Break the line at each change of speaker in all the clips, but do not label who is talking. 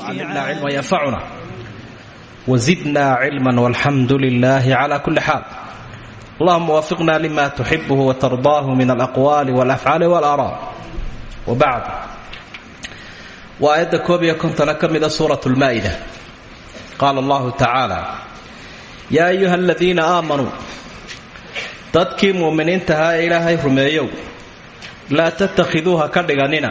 climna cilma yanfacuna wzidna cilma walxamdu lilahi cla kuli xaal allahuma wafiqna lima tuxibuhu watardaahu min alaqwali walafcaali walaraa wabacd waa aayadda koob iyo kontona ka mida suurat lmaa'ida qaala allahu tacaala yaa ayuha aladiina aamanuu dadkii muuminiintahaa ee ilaahay rumeeyow laa tattakhiduuha ka dhiganina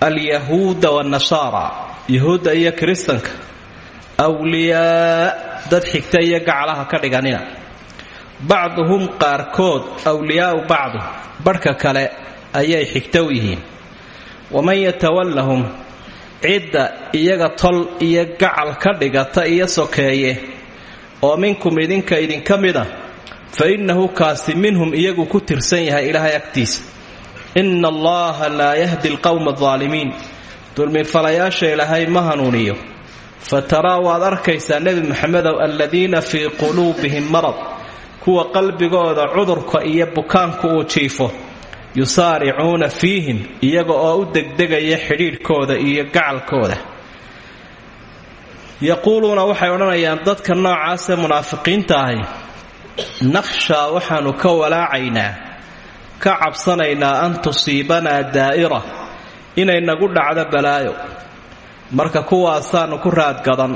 alyahuuda waannasaara yahuudda iyo kiristanka. Wliyaa dad xigta iyo gacalaha ka dhiganina bacduhum qaarkood wliyaau bacdu barhka kale ayay xigta u yihiin. Waman yatawallahum cidda iyaga tol iyo gacal ka dhigata iyo sokeeye oo minkum idinka idinka mid a fa innahu kaasi minhum iyagu ku tirsan yahay ilaahay agtiisa inna allaha laa yahdi alqowma aldaalimiin dulmifalayaasha ilaahay ma hanuuniyo. Fa taraa waad arkaysaa nebi maxamedow aladiina fii quluubihim marad. Kuwa qalbigooda cudurka iyo bukaanku uu jiifo. Yusaaricuuna fiihim iyaga oo u degdegaya xidhiidhkooda iyo gacalkooda. Yaquuluuna waxay odhanayaan dadka noocaasee munaafiqiinta ahi nakhshaa waxaannu ka walaacaynaa ka cabsanaynaa an tusiibanaa daa'ira inay nagu dhacdo balaayo. Marka kuwaasaannu ku raadgadan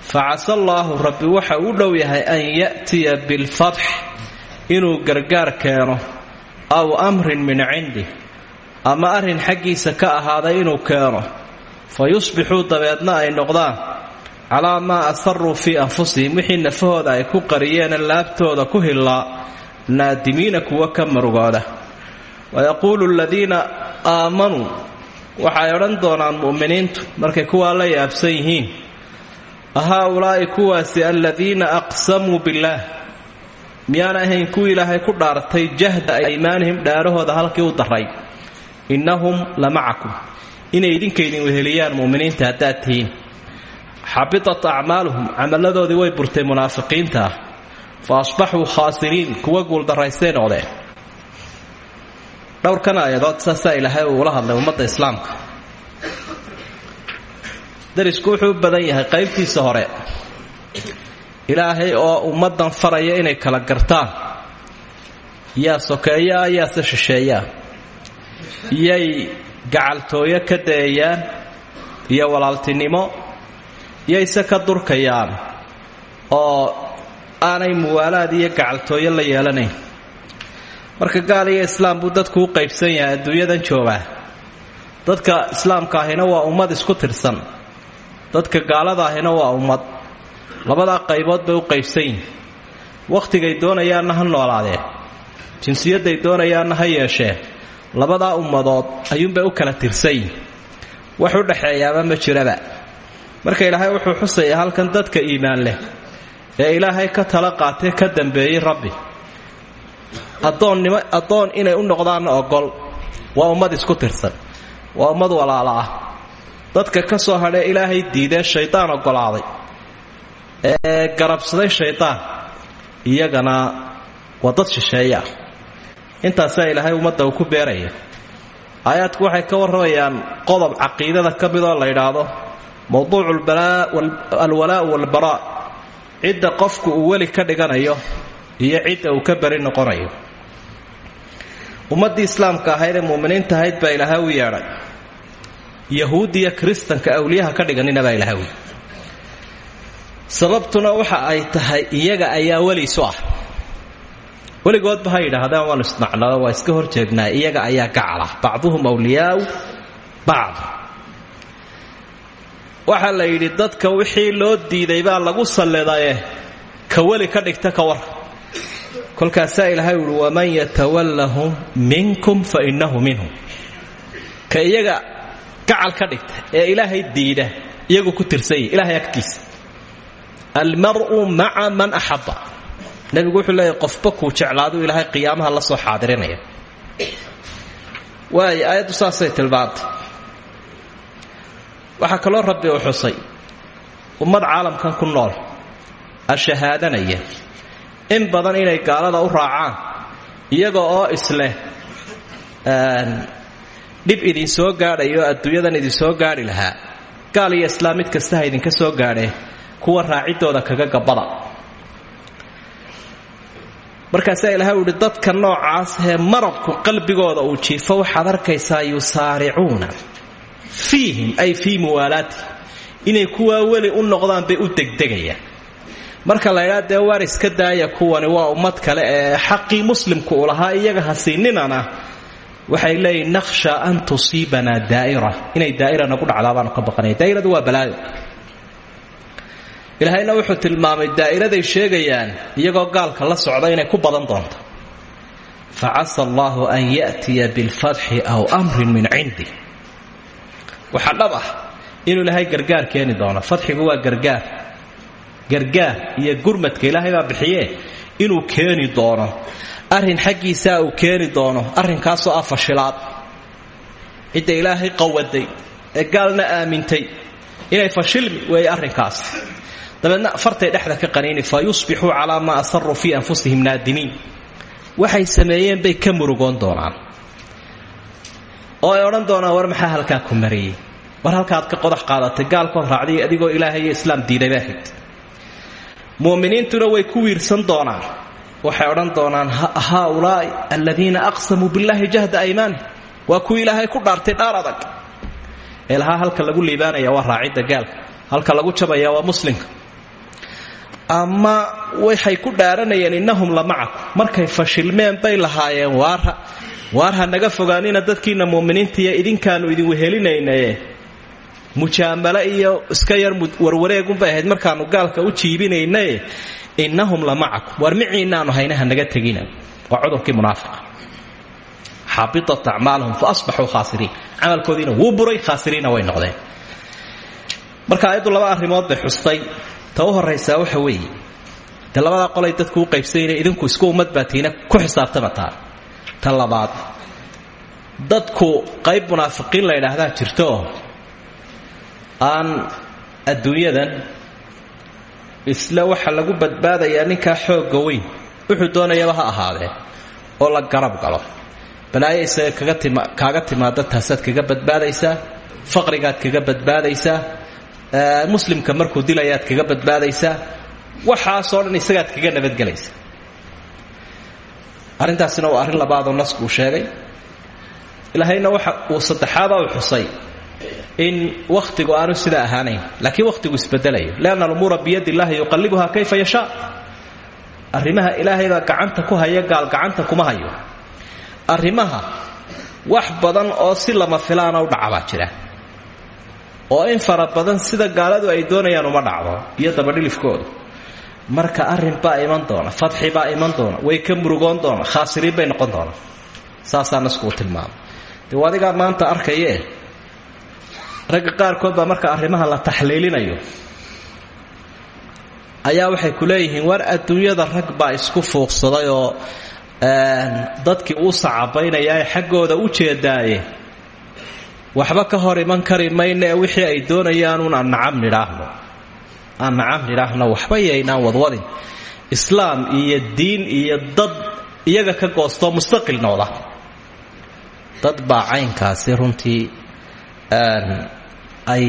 fa casa allaahu rabbi waxa u dhow yahay an ya'tiya bilfatx inuu gargaar keeno aw amrin min cindih ama arrin xaggiisa ka ahaaday inuu keeno. Fa yusbixuu dabeedna ay noqdaan calaa maa asaruu fii anfusihim wixii nafahooda ay ku qariyeene laabtooda ku hillaa naadimiina kuwa ka marugooda. wayaquulu aladiina aamanuu waxay odhan doonaan mu'miniintu markay kuwaa la yaabsan yihiin ahaa-ulaa'i kuwaasi aladiina aqsamuu billaah. Miyaan ahayn kuwii ilaahay ku dhaartay jahda aymaanihim dhaarahooda halkii u daray innahum la macakum. Inay idinkaydin weheliyaan mu'miniinta haddaad tihiin. Xabitat acmaaluhum. Camalladoodii way burtay munaafiqiinta. ah fa asbaxuu khaasiriin kuwa guuldarraystay noqdeen dhowrkan aayadood saasaa ilaahay uu ula hadlay ummadda islaamka. Darisku wuxuu u badan yahay qaybtiisa hore. Ilaahay oo ummaddan faraya inay kala gartaan. Yaa sokeeyaa yaase shisheeyaa. Yay gacaltooyo ka dayayaan iyo walaaltinimo. Yayse ka durkayaan oo aanay muwaalaad iyo gacaltooyo la yeelanayn. Marka gaal iyo islaam buu dadku u qaybsan yahay adduunyadan joogaa dadka islaamka ahina waa ummad isku tirsan. Dadka gaalada ahina waa ummad. Labadaa qaybood bay u qaybsan yihiin wakhtigay doonayaanna ha noolaadeen jinsiyadday doonayaanna ha yeesheen labadaa ummadood ayuunbay u kala tirsan yihiin wax u ma jiraba. Marka ilaahay wuxuu xusayaa halkan dadka iimaan leh ee ilaahay ka tala qaatee ka dambeeyey rabbi. Addoonnimo addoon inay u noqdaanna ogol waa ummad isku tirsan. Waa ummad walaala ah. Dadka ka soo hadhee ilaahay diidee shaydaan ogolaaday ee garabsaday shaydaan iyagana waa dad shisheeye ah intaasaa ilaahay ummadda uu ku beeraya. Aayaadku waxay ka warramayaan qodob caqiidada ka midoo la yidhaahdo. Mowduucu alwalaa'u walbaraa cidda qofku uu weli ka dhiganayo iyo cidda uu ka beri noqonayo. Ummaddii islaamka ahayd ee muuminiinta ahayd baa ilaahay u yeedhay. Yahuudiya kiristanka awliyaha ka dhiganina baa ilaahay sababtuna waxa ay tahay iyaga ayaa weliisu ah. Weligoodba ha yidhaahdaan waanu isnacnado waa iska hor jeegnaa iyaga ayaa gacala bacduhum awliyaau bacd waxaa la yidhi dadka wixii loo diiday baa lagu sallidaye ka weli ka dhigta ka war. Kolkaasaa ilaahay uhi waman yatawallahum minkum fa innahu minhum. Ka iyaga gacal ka dhigta ee ilaahay diida iyagu ku tirsan yihi ilaahay agtiisa almar'u maca man axabba nebigu wuxuu leeyahy qofba kuu jeclaadu ilaahay qiyaamaha la soo xaadirinaya. Waayo aayaddu saasay tilmaantay waxaa kaloo rabbi uu xusay. Ummad caalamkan ku nool ashahaadanaya in badan inay gaalada u raacaan iyaga oo isleh dhib idin soo gaadhayo adduunyadan idin soo gaadhi lahaa. Gaal iyo islaam mid kasta ha idinka soo gaadhee kuwa raacidooda kaga gabada markaasaa ilahay u ihi dadka noocaas ee maradku qalbigooda uu jiifo waxaad arkaysaa yusaaricuuna fiihim ay fii muwaalaati inay kuwaa weli u noqdaan bay u degdegayaan. Marka la ydhaa dee iska daaya kuwani waa ummad kale ee xaqii muslimku u lahaa iyaga ha siininana waxay leeyihiin nakhsha an tusiibanaa daa'ira. Inay daa'ira nagu dhacdaa ka baqanaya. Daa'iradu waa balaayo ilaahayna wuxuu tilmaamay daa'iraday sheegayaan iyagoo gaalka la socda inay ku badan doonto. Fa casa an ya'tiya bilfatxi aw amrin min cindi waxaa dhab ah inuu ilaahay gargaar keeni doono. Fadxigu waa gargaar. Gargaar iyo gurmadka ilaahay baa bixiye inuu keeni doono. Arrin xaggiisaa uu keeni doono. Arrinkaasoo ah fashilaad. Cidda ilaahay qawaday ee gaalna aamintay. Inay fashilmi weeye arrinkaas. Dabeedna fartay dhexda ka qaniini fa yusbixuu calaa maa asaruu fii anfusihim naadimiin. Waxay sameeyeen bay ka murugoon doonaan oo ay odhan doonaan war maxaa halkaa ku mariyey? War halkaad ka qodax qaadatay? Gaalkood raacday adigoo ilaahay islaam diiday baa mu'miniintuna way ku wiirsan doonaan. Waxay odhan doonaan haaulaai aladiina aqsamuu billaahi jahda aymaani waa kuwii ilaahay ku dhaartay dhaar adag. Ee lahaa halka lagu liibaanaya waa raacidda gaalka. Halka lagu jabaya waa muslimka. Ama waxay ku dhaaranayeen innahum la markay fashilmeen bay lahaayeen waarha waar ha naga fogaanina dadkiina mu'miniintiiyo idinkaanu idin wehelinaynaye mujaamalo iyo iska yar warwareegunbay ahayd markaanu gaalka u jiibinaynaye innahum la macakum. War miciinaanu hayna ha naga tegina. Waa cudurkii munaafiqa. Xabitat acmaalahum fa asbaxuu khaasiriin. Camalkoodiina wuu buray khaasiriinna way noqdeen. Marka ayaddu laba arrimood bay xustay. Ta u waxa weeye. Dee qolay dadku u qaybsanyna idinku isku ummad baatiina ku xisaabtamataa ta labaad dadku qayb munaafiqiin la ydhaahdaa jirtooo aan adduunyadan isla waxa lagu badbaadayaa ninkaa xoogga weyn. Wuxuu doonayaba ha ahaadee oo la garab galo. Balaayo isaga kaaga timaada taasaad kaga badbaadaysaa faqrigaad kaga badbaadaysaa muslimka markuu dilayaad kaga badbaadaysaa waxaasoo dhan isagaad kaga nabadgelaysa arrintaasina waa arrin labaadoo nasku uu sheegay. Ilaahayna waxa uu saddexaada u xusay in wakhtigu aanu sidaa ahaanayn laakiin wakhtigu isbedelayo. Lianna alumuura biyadi illahi yuqallibuha kayfa yashaa. Arrimaha ilaahaybaa gacanta ku haya gaal gacanta kuma hayo. Arrimaha wax badan oo si lama filaana u dhaca baa jira. Oo in fara badan sida gaaladu ay doonayaan uma dhacdo iyo dabadhilifkooda marka arrin baa iman doona fadxi baa iman doona way ka murugoon doona khaasiriin bay noqon doona. Saasaa naskuuu tilmaamay. Dee adigaa maanta arkayee? Ragga qaarkood baa marka arrimaha la taxliilinayo ayaa waxay ku leeyihiin war adduunyada rag baa isku fuuqsaday oo dadkii uu sacabaynayaa ee u jeedaaye. Waxba ka hor iman kari mayne wixii ay doonayaanuun aan nacam nidhaahno aan nacam nidhaahno waxba yaynaan wadwadin islaam iyo diin iyo dad iyaga ka goostoo mustaqil noqda dad baa caynkaasi runtii ay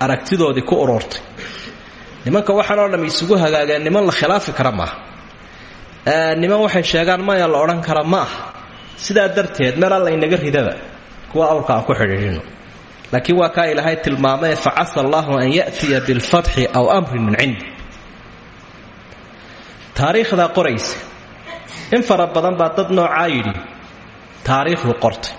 aragtidoodii ku ururtay nimanka waxaan oo dham isugu hagaageen niman la khilaafi kara maaha niman waxay sheegaan maya la odhan kara ma ah darteed meel alla inaga ridaba. Kuwa awrka aan ku xidhiidhino laakiin waa kaa ilaahay tilmaamee facasa allahu an ya'tiya bilfatxi aw amrin min cindi taariikhdaa qoraysa. In fara badan baa dad noocaa yidhi taariikhdu qortay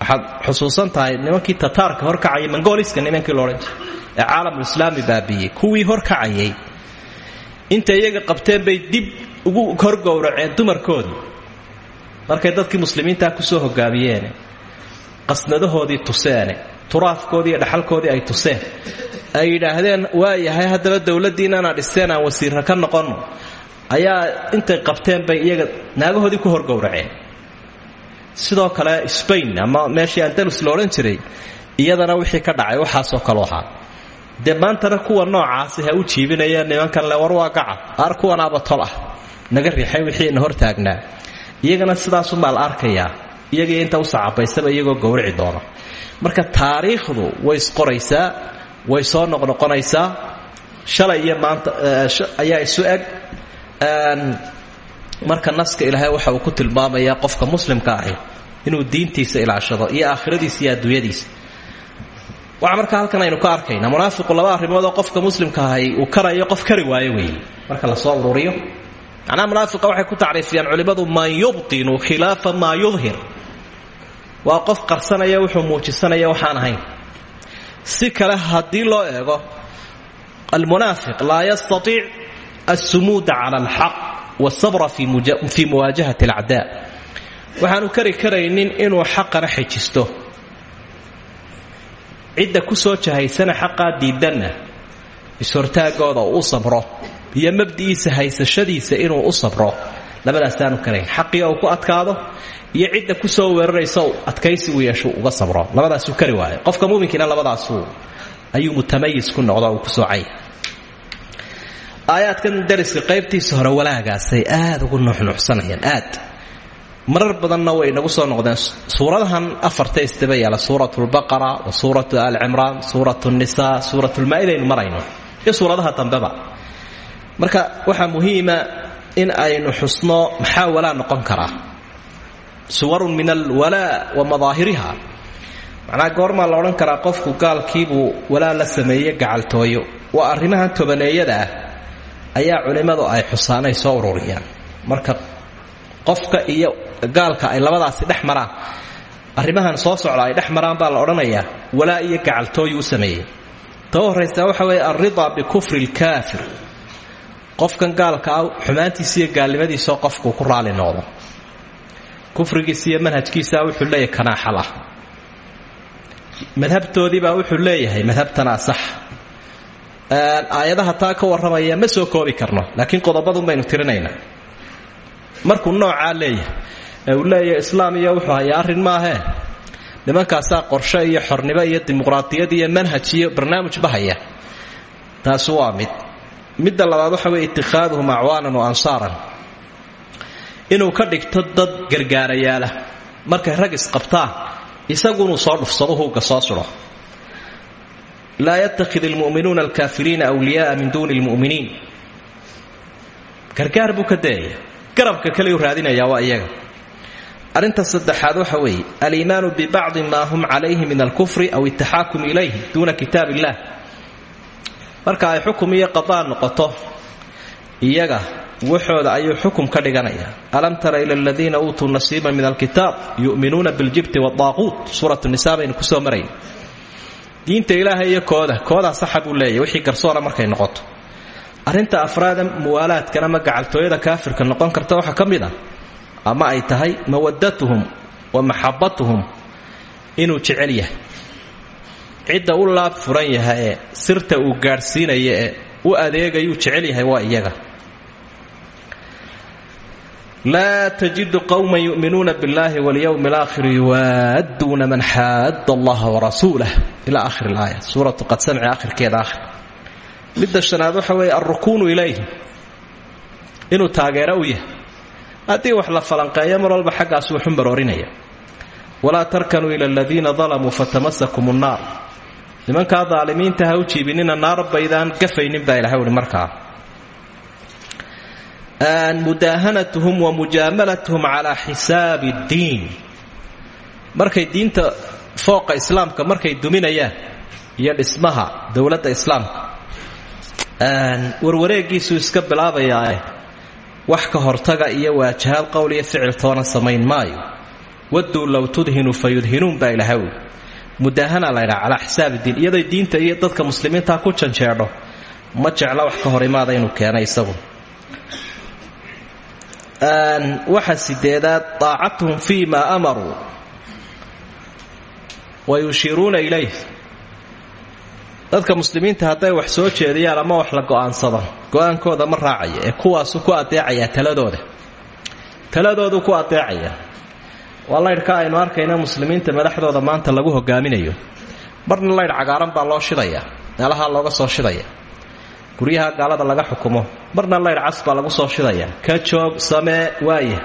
waxaad xusuusan tahay nimankii tataarka horkacayay mongoliska nimankii loodhan jiray ee caalamulislaami baabiiyey kuwii horkacayay intay iyaga qabteen bay dib ugu horgowraceen dumarkoodii markay dadkii muslimiintaa ku soo hogaamiyeene qasnadahoodii tuseene turaafkoodii iyo dhaxalkoodii ay tuseen. Ay yidhaahdeen waa yahay haddaba dowladdiinana dhisteen aan wasiirra ka noqonno ayaa intay qabteen bay iyaga naagahoodii ku horgowraceen. Sidoo kale sbain ama meeshii andalus la iyadana wixii ka dhacay waxaasoo kaloo ahaa dee kuwa noocaasi ha u jiibinayeen nimankan le war waa gaca. Aar kuwanaaba tol ah. Naga riixay wixiina hortaagnaa iyagana sidaasumaa la arkayaa iyagii inta u sacabaysaba iyagoo gowrici doona. Marka taariikhdu way isqoraysaa way soo noqnoqonaysaa shalay maanta ayaa isu eg. Marka naska ilaahay waxa uu ku tilmaamayaa qofka muslimka ahi inuu diintiisa ilaashado iyo aakhiradiisa iyo adduunyadiisa. Waxa markaa halkan aynu ka arkaynaa munaafiqu laba arrimoodoo qofka muslimka ahi uu karayo qof kari waayo marka la soo ururiyo macnaha munaafiqa waxay ku tacriifiyaan culimmadu man yubtinu khilaafa maa yudhir. Waa qof qarsanaya wuxuu muujisanaya waxaan ahayn. Si kale haddii loo eego almunaafiq laa yastaiic alsumuuda cala alxaq wasabra fii muwaajahati alacdaa. Waxaanu kari karaynin inuu xaqana xejisto cidda ku soo jahaysana xaqaa diidanna is-hortaagooda sabro iyo mabdi'iisa haysashadiisa inuu u sabro. Labadaasaanu karayn. Xaqii uu ku adkaado iyo cidda ku soo weeraraysa adkaysigu yeeshu uga sabro. Labadaasuu kari waayo. Qofka muminkiina labadaasu ayuu mutamayis ku noqdo uu ku soocay aayaadkan dariska qaybtiisa hore walaagaasay aad ugu nuuxnuuxsanayaan aad. Marar badanna way inagu soo noqdeen. Suuradahan afarta isdaba yaalla suurat lbaqara wa suuratu aal cimraan suurat nisa suurat lmaa-idaynu marayno. Iyo suuradaha dambeba marka waxaa muhiima in aynu xusno maxaa noqon karaa suwarun min alwalaa wa madaahiriha. Macnaa goormaa la odhan karaa qofku gaalkiibuu walaa la sameeye gacaltooyo. Waa arrimahan tobaneeyada ah ayaa culimmadu ay xusaanay soo ururiyaan. Marka qofka iyo gaalka ay labadaasi dhex maraan soo socda ay dhex baa la odhanayaa walaa iyo gacaltooyu u sameeyey. Ta u horraysa waxa weeye alridaa bikufri qofkan gaalka ah xumaantiisa iyo gaalnimadiisao qofkuu ku raali noqdo. Kufrigiisa iyo manhajkiisa wuxuu leeyahay kanaaxalah madhabtoodiibaa wuxuu leeyahay madhabtanaa sax aayadaha taa ka warramaya ma soo koobi karno laakiin qodobadun baynu tirinaynaa markuu noocaa leeyahay ee uu leeyahay islaam wuxuu hayaa arrin maahee nimankaasaa qorshe iyo xornimo iyo dimuqraadiyad iyo manhaj iyo barnaamijba haya. Taasi waa mid midda labaad waxa weye itikaaduhum acwaanan wa ansaaran. Inuu ka dhigto dad gargaarayaala. Markay rag isqabtaan isagunuu soo dhufsado huugga soo sudho laa alkaafiriina wliyaaa min duuni lmu'miniin gargaar buu ka dayaya garabka kale u raadinayaa waa iyaga. Arrinta saddexaad waxa weeye aliimaanu bibacdi maa hum calayhi min alkufri aw itaxaakum ilayhi duuna kitaab marka ay xukum iyo qadaan noqoto iyaga waxooda ayuu xukum ka dhiganaya. Alam tara ila aladiina uutuu nasiiban min alkitaab yu'minuuna biljibti waaaquut suurat nisa baynu ku soo marayn. Diinta ilaahay iyo kooda koodaa saxa buu leeyahy wixii garsoora markay noqoto. Arrinta afraada muwaalaadkan ama gacaltooyada kaafirka noqon karta waxaa ka ama ay tahay mawadatuhum wa maxabatuhum inuu jecel yahay cidda u laab furan yaha sirta uu gaadhsiinaya ee u adeegayuu jecel yahay waa iyaga. Laa tajidu qowma yu'minuuna biاllahi walyowmi alaakhir yuwaadduuna man xaadda allaha warasuulah ila akhir ilaaya suuratu qad samci akhirkeeda akhir midda shanaad waxa weeye alrukuunu ilayhi inuu taageero u yahay. Haddii wax la falanqeeyo mar walba xaggaas wuxu maroorinaya walaa tarkanuu ila aladiina dalamuu fatamasakum nnaar nimankaa daalimiinta ha u jiibinina naar baydaan gafaynin baa ilahay uhi markaa. Mudaahanatuhum wa mujaamalatuhum calaa xisaabi ddiin markay diinta fooqa islaamka markay duminayaan iyo dhismaha dowladda islaamka warwareegiisuu iska bilaabayaa wax ka hortaga iyo waajahaad qowl ficil toona samayn maayo. Waduu low tudhinu fa baa ilahay ui mudaahana laydhaa calaa xisaabi diin. Iyaday diinta iyo dadka muslimiintaa ku janjeedho ma jecla wax ka hor imaada inuu keenay isagu. Waxa sideedaad daacatuhum fii ma amaruu wa yushiiruuna ilayh. Dadka muslimiinta hadday wax soo jeediyaan ama wax la go'aansado go'aankooda ma raacaya. Ee kuwaasu ku adeecayaa taladooda. Taladoodu ku adeecaya waa laydhka aynu arkayna muslimiinta madaxdooda maanta lagu hogaaminayo. Marna laydh cagaaran baa loo shidayaa meelahaa looga soo shidaya. Guryaha gaalada laga xukumo marna laydh cas baa lagu soo shidaya. Ka joog samee waaya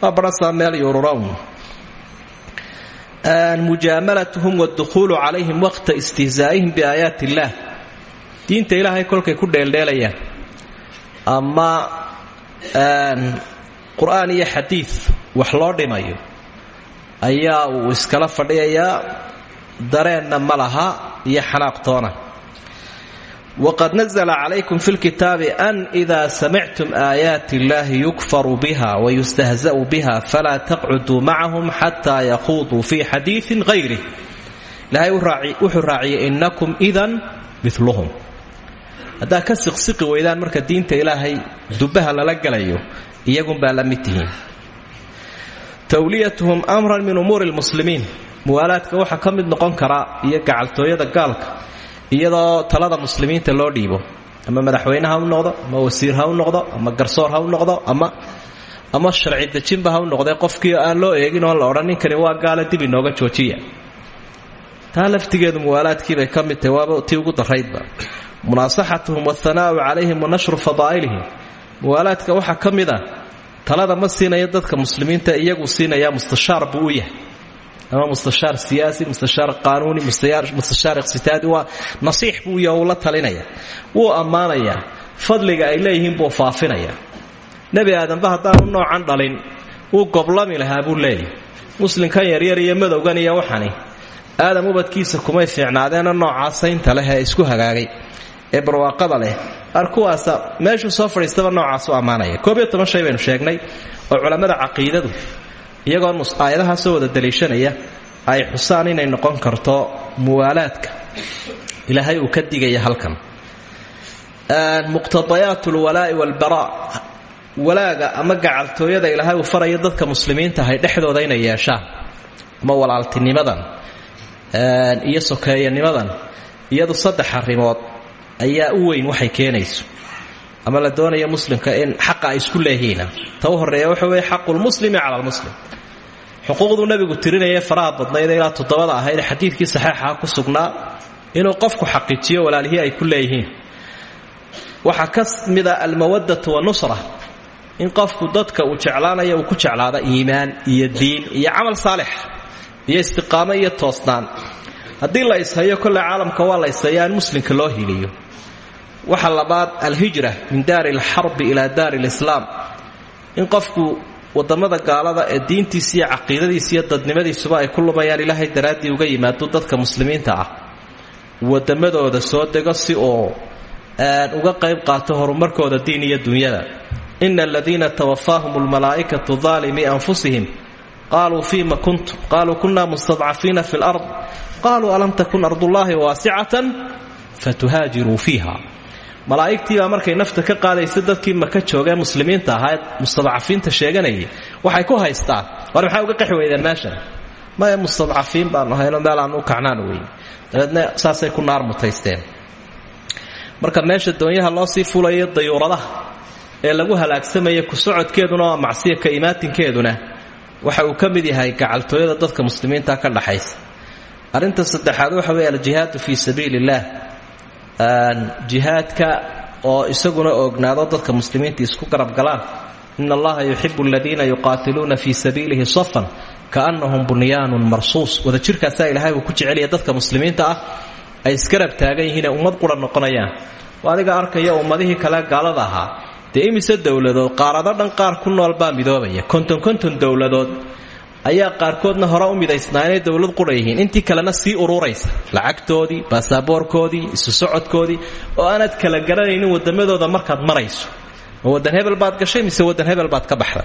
waa barasaa meel yururown mujaamalatuhum waadukhuulu calayhim waqta istihzaa'ihim biaayaat illaah diinta ilaahay kolkay ku dheeldheelayaan ama qur'aan iyo xadiid wax loo dhimayo ayaa uu iskala fadhiyayaa dareenna ma laha iyo xanaaqtoona waqad nazla calaykum fi lkitaabi an ida samictum aayaati illahi yukfaru biha wayustahza'u biha falaa taqcuduu macahum xataa yaquuduu fi xadiiin hayrih ilaahay wuxuu raaciyay inakum idan miluhum haddaa ka siqsiqi weydaan marka diinta ilaahay dubaha lala galayo iyagunbaa la mid tihiin tawliyatuhum amran min umuuri lmuslimiin muwaalaadka waxaa ka mid noqon karaa iyo gacaltooyada gaalka iyadoo talada muslimiinta loo dhiibo. Ama madaxweyne ha noqdo ama wasiir ha u noqdo ama garsoor ha u noqdo ama ama sharci dejinba ha u noqdee qofkii aan loo eegin oon la odhan ninkani waa gaala dib inooga joojiya. Taa laftigeedu muwaalaadkiibay ka mid tahay waaba tii ugu daraydba munaasaxatuhum wathanaa'u calayhim wa nashru fadaa'ilihim muwaalaadka waxaa ka mid a talada ma siinayo dadka muslimiinta iyagu siinaya mustashaar buu u yahay. Ama mustashaar siyaasi mustashaar qaanuuni mustashaar iqhsitaadi waa nasiix buu yaho uu la talinaya. Wuu ammaanayaa fadliga ay leeyihiin buu faafinaya. Nebi aadanba haddaanu noocan dhalin wuu goblami lahaa buu leeyahy muslimkan yaryar iyo madowgan iyo waxani. Aadam ubadkiisa kumay fiicnaadeena noocasaynta leh ee isku hagaagay ee barwaaqada leh. Ar kuwaasa meeshuu soo fadhiistaba noocaasu ammaanaya. Koob iyo toban shay baynu sheegnay oo culammada caqiidadu iyagoo aayadaha soo wada daliishanaya ay xusaan inay noqon karto muwaalaadka. Ilaahay uu ka digaya halkan. Muqtadayaat lwalaa'i walbaraa. Walaaga ama gacaltooyada ilaahay uu faraya dadka muslimiinta ahay dhexdooda inay yeeshaan. Ama walaaltinimadan iyo sokeeyanimadan iyadu saddex arrimood ayaa u weyn waxay keenayso. Ama la doonayo muslimka in xaqa ay isku leeyihiina ta u horreeya waxa weeye xaqulmuslimi cala lmuslim xuquuqduu nabigu tirinaya faraha badnayd ilaa toddobada ahayd xadiidkii saxeexaha ku sugnaa inuu qofku xaqiijiyo walaalihii ay ku leeyihiin. Waxaa ka mida almawadatu wanusra in qofku dadka uu jeclaanaya uu ku jeclaado iimaan iyo diin iyo camal saalix iyo istiqaamo toosnaan. Haddii la ishayo kolle caalamka waa la ishaya in muslimka loo hiliyo waxa labaad alhijra min daari alxarbi ilaa daari lislaam in qofku waddamada gaalada ee diintiisa iyo caqiidadiisa iyo dadnimadiisuba ay ku lumayaan ilaahay daraaddii uga yimaado dadka muslimiinta ah. Wadamadooda soo dego si uu uga qayb qaato horumarkooda diin iyo dunyada. Ina aladiina tawafaahum almalaa'ikatu daalimii anfusihim. Qaluu fima kuntum qaluu kuna mustadcafiina fi lard qaluu alam takun ardullaahi waasicatan fatuhaajiruu fiiha malaa'igtiibaa markay nafta ka qaadaysa dadkii maka joogee muslimiinta ahaa mustadcafiinta sheeganayay. Waxay ku haystaan? War maxaa uga qaxi weydeen meeshan? Maya mustadcafiin baanu hayno meel aan u kacnaan weyn. Dabeedna saasay ku naar mutaysteen. Marka meesha doonyaha loo sii fulayo dayuuradaha ee lagu halaagsamaya ku socodkeeduna waa macsiya ka imaatinkeeduna waxa uu ka mid yahay gacaltooyada dadka muslimiinta ka dhaxaysa. Arrinta saddexaad waxa weeye aljihaadu fii sabiili jihaadka oo isaguna oognaado dadka muslimiinta isku garab galaan. Ina allaha yuxibu aladiina yuqaatiluuna fii sabiilihi safan kaannahum bunyaanun marsuus. Wadajirkaasaa ilaahay uu ku jecelaya dadka muslimiinta ah. Ay isgarab taagan yihiin ee ummad qura noqonayaan. Adiga arkaya ummadihii kale gaalada ahaa. Dee imise dowladood qaarado dhan qaar ku nool baa midoobaya. Konton konton dowladood ayaa qaarkoodna hore u midaysnaa inay dowlad qura yihiin. Intii kalena sii ururaysa lacagtoodii baasaboorkoodii isu oo aanad kala garanaynin wadamadooda markaad marayso. Ma hebel baad gashay mise wadan hebel baad ka baxday?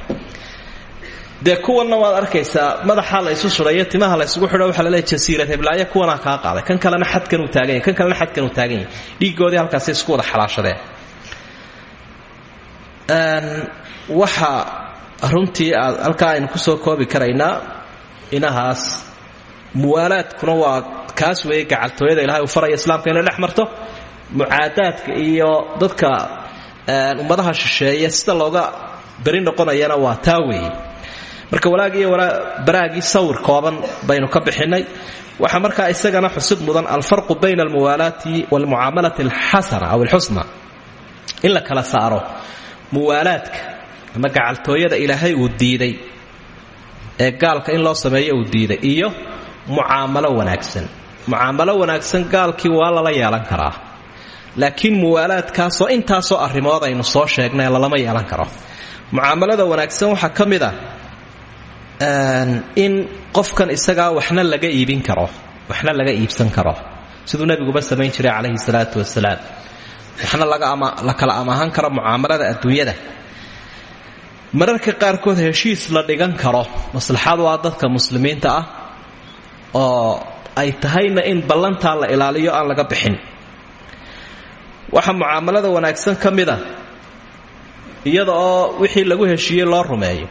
Dee kuwanna waad arkaysaa madaxa la ysu sudhayo timaha la ysugu xidho waxa laleeya jasiirad heblaayo kuwanaa kaa qaaday. Kan kalena xadkan uu taagan yahy kan kalena xadkan uu taagan yahy dhiiggoodii halkaasay isku wada xalaashadeen runtii aad halkaa aynu ku soo koobi karaynaa inahaas muwaalaadkuna waa kaas weeye gacaltooyada ilahay uu faraya islaamka inay dhex marto iyo dadka ummadaha shisheeye sida looga beri noqonayana waa taa weeye. Marka walaag iyo baraagii sawir kooban baynu ka bixinay. Waxaa markaa isagana xusid mudan alfarqu bayna almuwaalaati walmucaamalati alxasana aw alxusna. In la kala saaro muwaalaadka ama gacaltooyada ilaahay uu diiday ee gaalka in loo sameeyo uu diiday iyo mucaamalo wanaagsan. Mucaamalo wanaagsan gaalkii waa lala yeelan karaa. Laakiin muwaalaadkaasoo intaasoo arrimood aynu soo sheegnay lalama yeelan karo. Mucaamalada wanaagsan waxaa ka mid a in qofkan isagaa waxna laga iibin karo waxna laga iibsan karo. Siduu nebiguba samayn jiray calayhi salaatu wasalaam waxna la kala amaahan karo mucaamalada adduunyada mararka qaarkood heshiis la dhigan karo. Maslaxad waa dadka muslimiinta ah oo ay tahayna in ballantaa la ilaaliyo aan laga bixin. Waxaa mucaamalada wanaagsan ka mid iyada oo wixii lagu heshiiyey loo rumeeyo.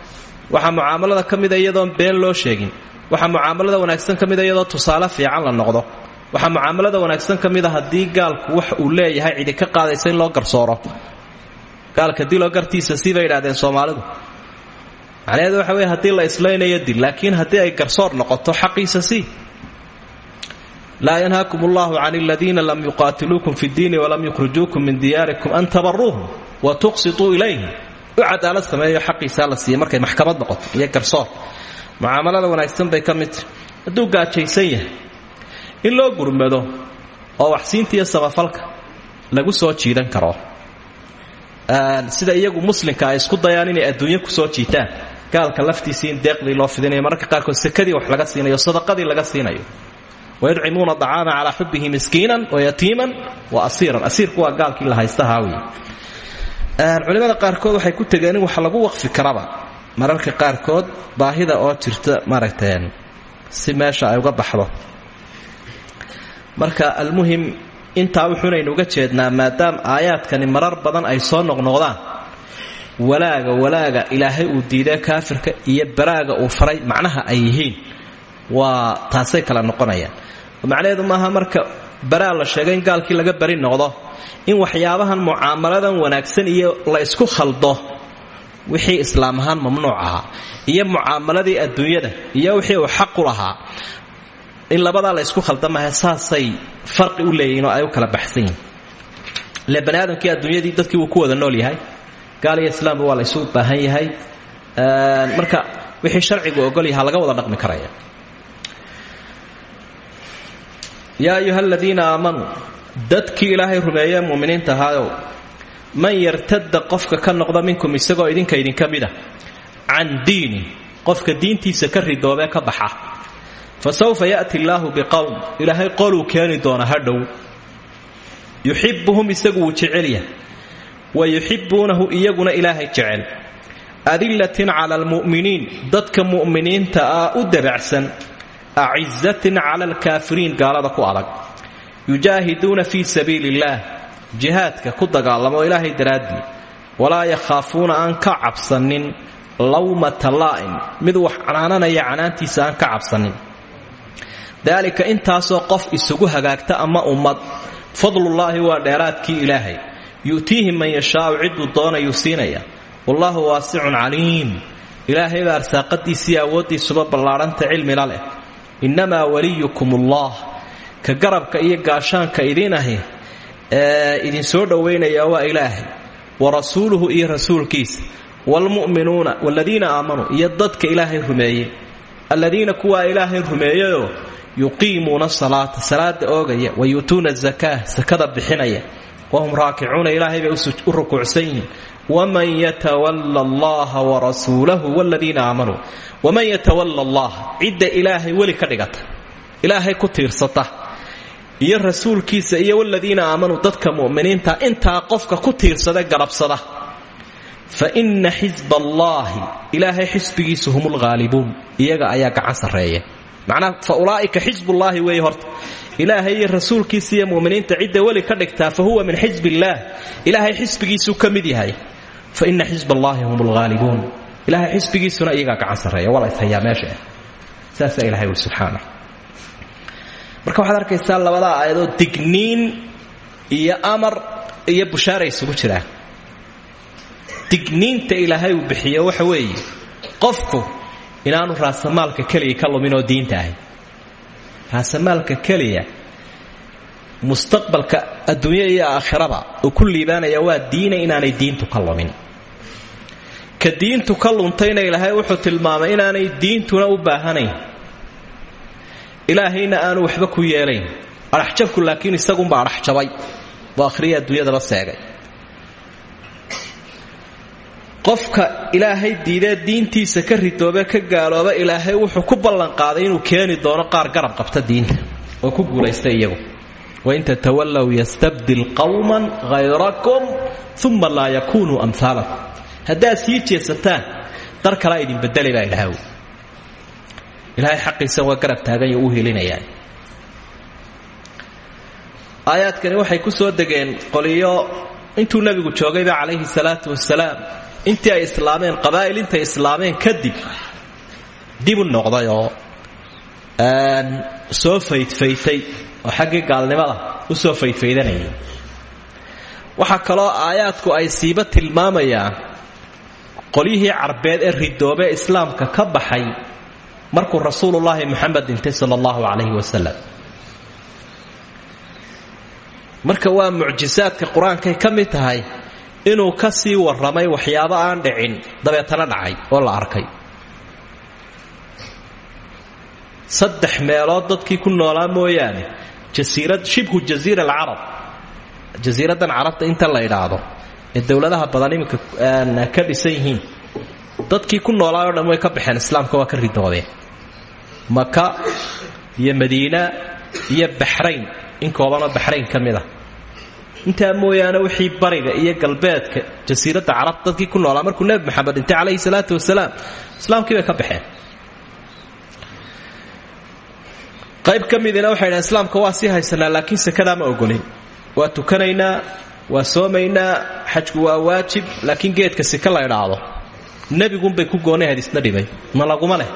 Waxaa mucaamalada ka mida iyadoon been loo sheegin. Waxaa mucaamalada wanaagsan ka mida iyadoo tusaale fiican la noqdo. Waxaa mucaamalada wanaagsan ka mida haddii gaalku wax uu leeyahay cidi ka qaadaysa in loo garsooro gaalka diloo gartiisa sii bay idhahdeen soomaalidu. Macnaheedu waxa wey haddii la islaynayo dil laakiin haddii ay garsoor noqoto xaqiisa sii. Laa yanhaakum allahu can aladiina lam yuqaatiluukum fi ddiini walam yukhrijuukum min diyaarikum an tabaruuhum wa tuqsituu ilayhim u cadaalad sameeyo la siiya markay maxkamad noqoto iyo garsoor. Mucaamalada wanaagsan bay ka mid gaajaysan yahay in loo gurmado oo waxsiinta iyo samafalka lagu soo jiidan karo sida iyagu muslimka ay isku dayaan inay adduunyo ku soo jiitaan. Gaalka laftiisii in deeqdii loo fidinayo mararka qaarkood sakadii wax laga siinayo sadaqadii laga siinayo. Wayudcimuuna acaama calaa xubihi miskiinan wayatiiman wa asiiran. Asiirku waa gaalkii la haystahaawy culimada qaarkood waxay ku tegeen wax lagu waqfi karaba. Mararka qaarkood baahida oo jirta maaragta si meesha ay uga baxdo. Marka almuhim intaa wuxuunaynu uga jeednaa maadaama aayaadkani marar badan ay soo noqnoqdaan. Walaaga walaaga ilaahay uu diiday kaafirka iyo baraaga uu faray macnaha ay yihiin waa taasay kala noqonayaan. Macnaheedu maaha marka baraa la sheegay in gaalkii laga bari noqdo in waxyaabahan mucaamaladan wanaagsan iyo la isku khaldo wixii islaam ahaan mamnuuc ahaa iyo mucaamaladii adduunyada iyo wixii uu xaqu lahaa in labadaa la isku khaldamaha saasay farqi u leeyihiin oo ay u kala baxsan yihiin ile bani dadkii wuu ku wada nool yahay gaal iyo islaamba waa la isu baahan yahay. Marka wixii sharcigu ogol yahaa laga wada dhaqmi karaya. Yaa ayuha aladiina aamanuu dadkii ilaahay rumeeyee mu'miniinta ahaayow man yartada qofka ka noqda minkum isagoo idinka idinka mid a can diini qofka diintiisa ka ridoobee ka baxa fa sawfa ya'ti allaahu biqowm ilaahay qoluu keeni doona hadhow yuxibuhum isagu wuu jecelya wa yuxibuunahu iyaguna ilaahay jecel. Adillatin cala almu'miniin. Dadka mu'miniinta ah u dabacsan acizatin cala alkaafiriin. Gaalada ku adag. Yujaahiduuna fii sabiili illaah jihaadka ku dagaalamo ilaahay daraaddii walaa yakhaafuuna aan ka cabsanin lawmata laa'im mid wax canaananaya canaantiisa aan ka cabsanin daalika intaasoo qof isugu hagaagta ama ummad. Fadlullaahi waa dheeraadkii ilaahay. Yu'tiihi man yashaau ciduu doonayuu siinaya. Wallaahu waasicun caliim. Ilaahay baa arsaaqadiisiiyo awooddiisuba ballaadhanta cilmila leh. Innamaa waliyukum ullah ka garabka iyo gaashaanka idiin ahi ee idin soo dhowaynaya waa ilaahay. Wa rasuuluhu iyo rasuulkiisa. Waalmu'minuuna waaladiina aamanuu iyo dadka ilaahay rumeeyey. Alladiina kuwaa ilaahay rumeeyayoo yuqiimuuna salaata. Salaada oogaya wa yu'tuuna zakaa sakada bixinaya. Wahum raakicuuna ilaahay bay u rukuucsan yihiin. Waman yatawalla allaha warasuulahu wladiina aamanuu waman yatawalla allah cidda ilaahay weli ka dhigata. Ku tiirsata. Iyo rasuulkiisa iyo waladiina aamanuu dadka mu'miniinta intaa qofka ku tiirsada garabsada fa inna xisba allaahi ilaahay xisbigiisu hum lghaalibuun iyaga ayaa gacan sarreeya macnaa fa ulaa'ika xisbullaahi weeye horta. Ilaahay iyo rasuulkiisa iyo muminiinta cidda weli ka dhigtaa fa huwa min xisb illaah ilaahay xisbigiisuu ka mid yahay. Fa ina xisb allaahi hum lghaalibuun ilahay xisbigiisuna iyagaa gacan sarreeya waa la ishayaa meesha saasaa ilahay ui subxaana. Marka waxaad arkaysaa labada aayadoo digniin iyo amar iyo bushaara isugu jiraan. Digniinta ilaahay uu bixiyo waxa weeye qofku inaanu raasamaalka keliya ka lumin oo diinta ahay. Raasamaalka keliya mustaqbalka adduunya iyo aakhiraba uu ku liibaanaya waa diina inaanay diintu ka lumin. Ka diintu ka luntayna ilaahay wuxuu tilmaamay inaanay diintuna u baahanayn. Ilaahayna aanu waxba ku yeelayn. Adhaxjabku laakiin isagunbaa adhaxjabay oo akhriya adduunyadaba seegay qofka ilaahay diidee diintiisa ka ridoobe ka gaalooba ilaahay wuxuu ku ballanqaaday inuu keeni doono qaar garab qabta diinta oo ku guulaysta iyagu. Wain tatawallow yastabdil qawman hayrakum uma laa yakunuu amhaalakum haddaad sii jeesataan dar kalaa idin bedeli baa idhaahw ilaahay xaqiisa waa garab taagan yo u helinayaa. Aayaadkani waxay ku soo degeen qoliyo intuu nebigu joogayba calayhi salaatu wasalaam intii ay islaameen qabaa'il intay islaameen kadib dib u noqday oo soo faydfaytay oo xaggii gaalnimada u soo faydfaydanayay waxaa kaloo aayaadku ay siiba tilmaamayaan qolyihii carbeed ee ridoobe islaamka ka baxay markuu rasuulullaahi muxamed dhintay sala allahu calayhi wasalam marka waa mucjisaadka qur'aankay ka mid tahay inuu ka sii warramay waxyaabo aan dhicin. Dabeetana dhacay oo la arkay. Saddex meelood dadkii ku noolaa mooyaane. Jasiirad shibhu jasiira alcarab. Jasiiraddan carabta inta la idhaahdo ee dowladaha badan iminka ka dhisan yihiin. Dadkii ku noolaa oo dhan way ka baxeen islaamka waa ka ridoodeen. Maka iyo madiina iyo baxrayn in koobanoo baxrayn ka mid ah intaa mooyaane wixii bariga iyo galbeedka jasiiradda carabta dadkii ku noolaa markuu nebi maxamed dhintay calayhi salaatu wasalaam islaamkii bay ka baxeen. Qayb ka midina waxay islaamka waa sii haysanaa laakiin sakadaa ma ogolin. Waa tukanaynaa waa soomaynaa xajku waa waajib laakiin geedka sika la idhaahdo. Nebigunbay ku goonay hadisna dhibay ma laguma leh.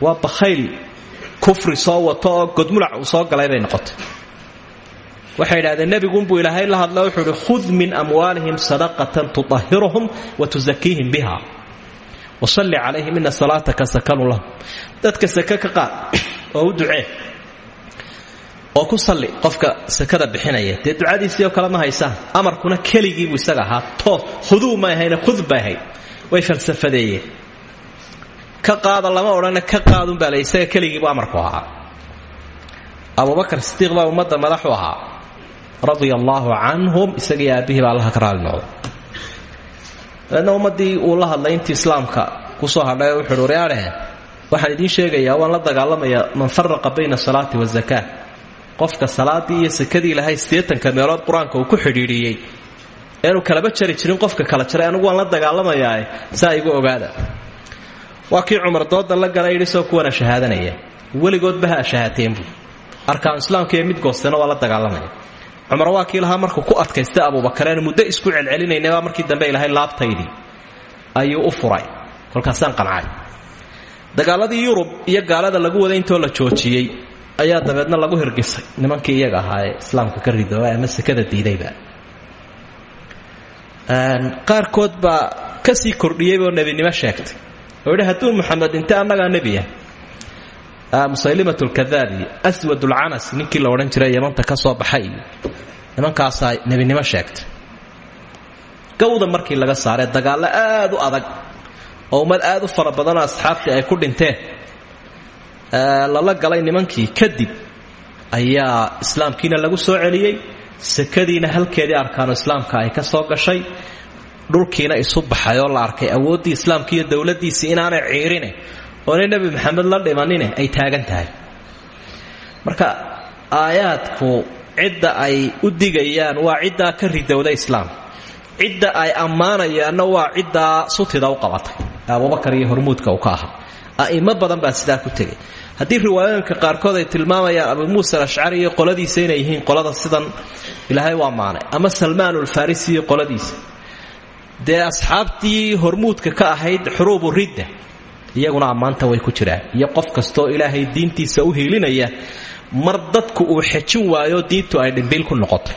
Waa bakhayl kufri soo wato oo godmulac uu soo galay bay noqotay waxay idhahdeen nebigunbuu ilaahay la hadla wuxuu uhi khud min amwaalihim sadaqatan tuطahiruhum wa tusakiihim biha. Wasalli calayhim ina salaataka sakanu lahum. Dadka sake ka qaad oo u ducee oo ku salli qofka sakada bixinaya dee ducadiisii oo kale ma haysaan. Amarkuna keligiibuu isaga ahaa. Toos khuduu ma ahayne khud bay way falsafadeeyeen. Ka qaada lama odhane ka qaadunbaa le isaga keligiibu amarku ahaa. Abubakar sidiiq baa ummadda madaxu ahaa radia allaahu canhum isagii aabbihii baa allaha ka raali noqday. Dabeedna ummaddii uu la hadlay intii islaamka ku soo hadhay wuxuuhi waryaadheh waxaan idiin sheegayaa waan la dagaalamayaa man faraqa bayna asalaati wazakaa qofka salaadii iyo sakadii ilahay siddeetanka meelood qur'aanka uu ku xidhiidhiyey eanu kalaba jari jirin qofka kala jaray anigu waan la dagaalamayaae saa igu ogaada. Waa kii cumar doodan la gala yidhi soo kuwana shahaadanaya weligoodba ha shahaateenbu arkaan islaamka iyo mid goostena waa la dagaalamaya cumar waa kii lahaa markuu ku adkaystay abuubakareenu muddo isku celcelinaynabaa markii dambe ilahay laabtaydii ayuu u furay kolkaasaan qancay. Dagaaladii yurub iyo gaalada lagu waday intoo la joojiyey ayaa dabeedna lagu hirgisay nimankii iyaga ahaa ee islaamka ka ridooba ama sekada diidayba qaarkood baa ka sii kordhiyeyoo nebinimo sheegtay. Oo yidhi hadduu muxamed dhintay annagaa musaylimat lkadaab iyo aswad ulcanas ninkii la odhan jiray yamanta ka soo baxay. Iyo nimankaasaa nebinimo sheegtay. Gawda markii laga saaree dagaallo aad u adag oo ummad aad u fara badanoo asxaabtii ay ku dhinteen. Lala galay nimankii kadib ayaa islaamkiina lagu soo celiyey. Sakadiina halkeedii arkaanu islaamka ay ka soo gashay. Dhulkiina isu baxay oo la arkay awooddii islaamka iyo dowladdiisii inaanay ciirine oonay nebi maxamed la dhimanine? Ay taagan tahay. Marka aayaadku cidda ay u digayaan waa ciddaa ka ridowda islaam. Cidda ay ammaanayaanna waa ciddaa sutida u qabatay. Abubakar iyo hormuudka uu ka ahaa. A'imo badan baa sidaa ku tegay. Haddii riwaayooyinka qaarkood ay tilmaamayaan abu muusa alashcari iyo qoladiisa inay yihiin qolada sidan ilaahay u ammaanay. Ama salmaanulfarisi iyo qoladiisa. Dee asxaabtii hormuudka ka ahayd xuruubu ridda iyaguna ammaanta way ku jiraan. Iyo qof kastooo ilaahay diintiisa u hiilinaya mar dadku uu xejin waayo diintu ay dhimbiil ku noqotay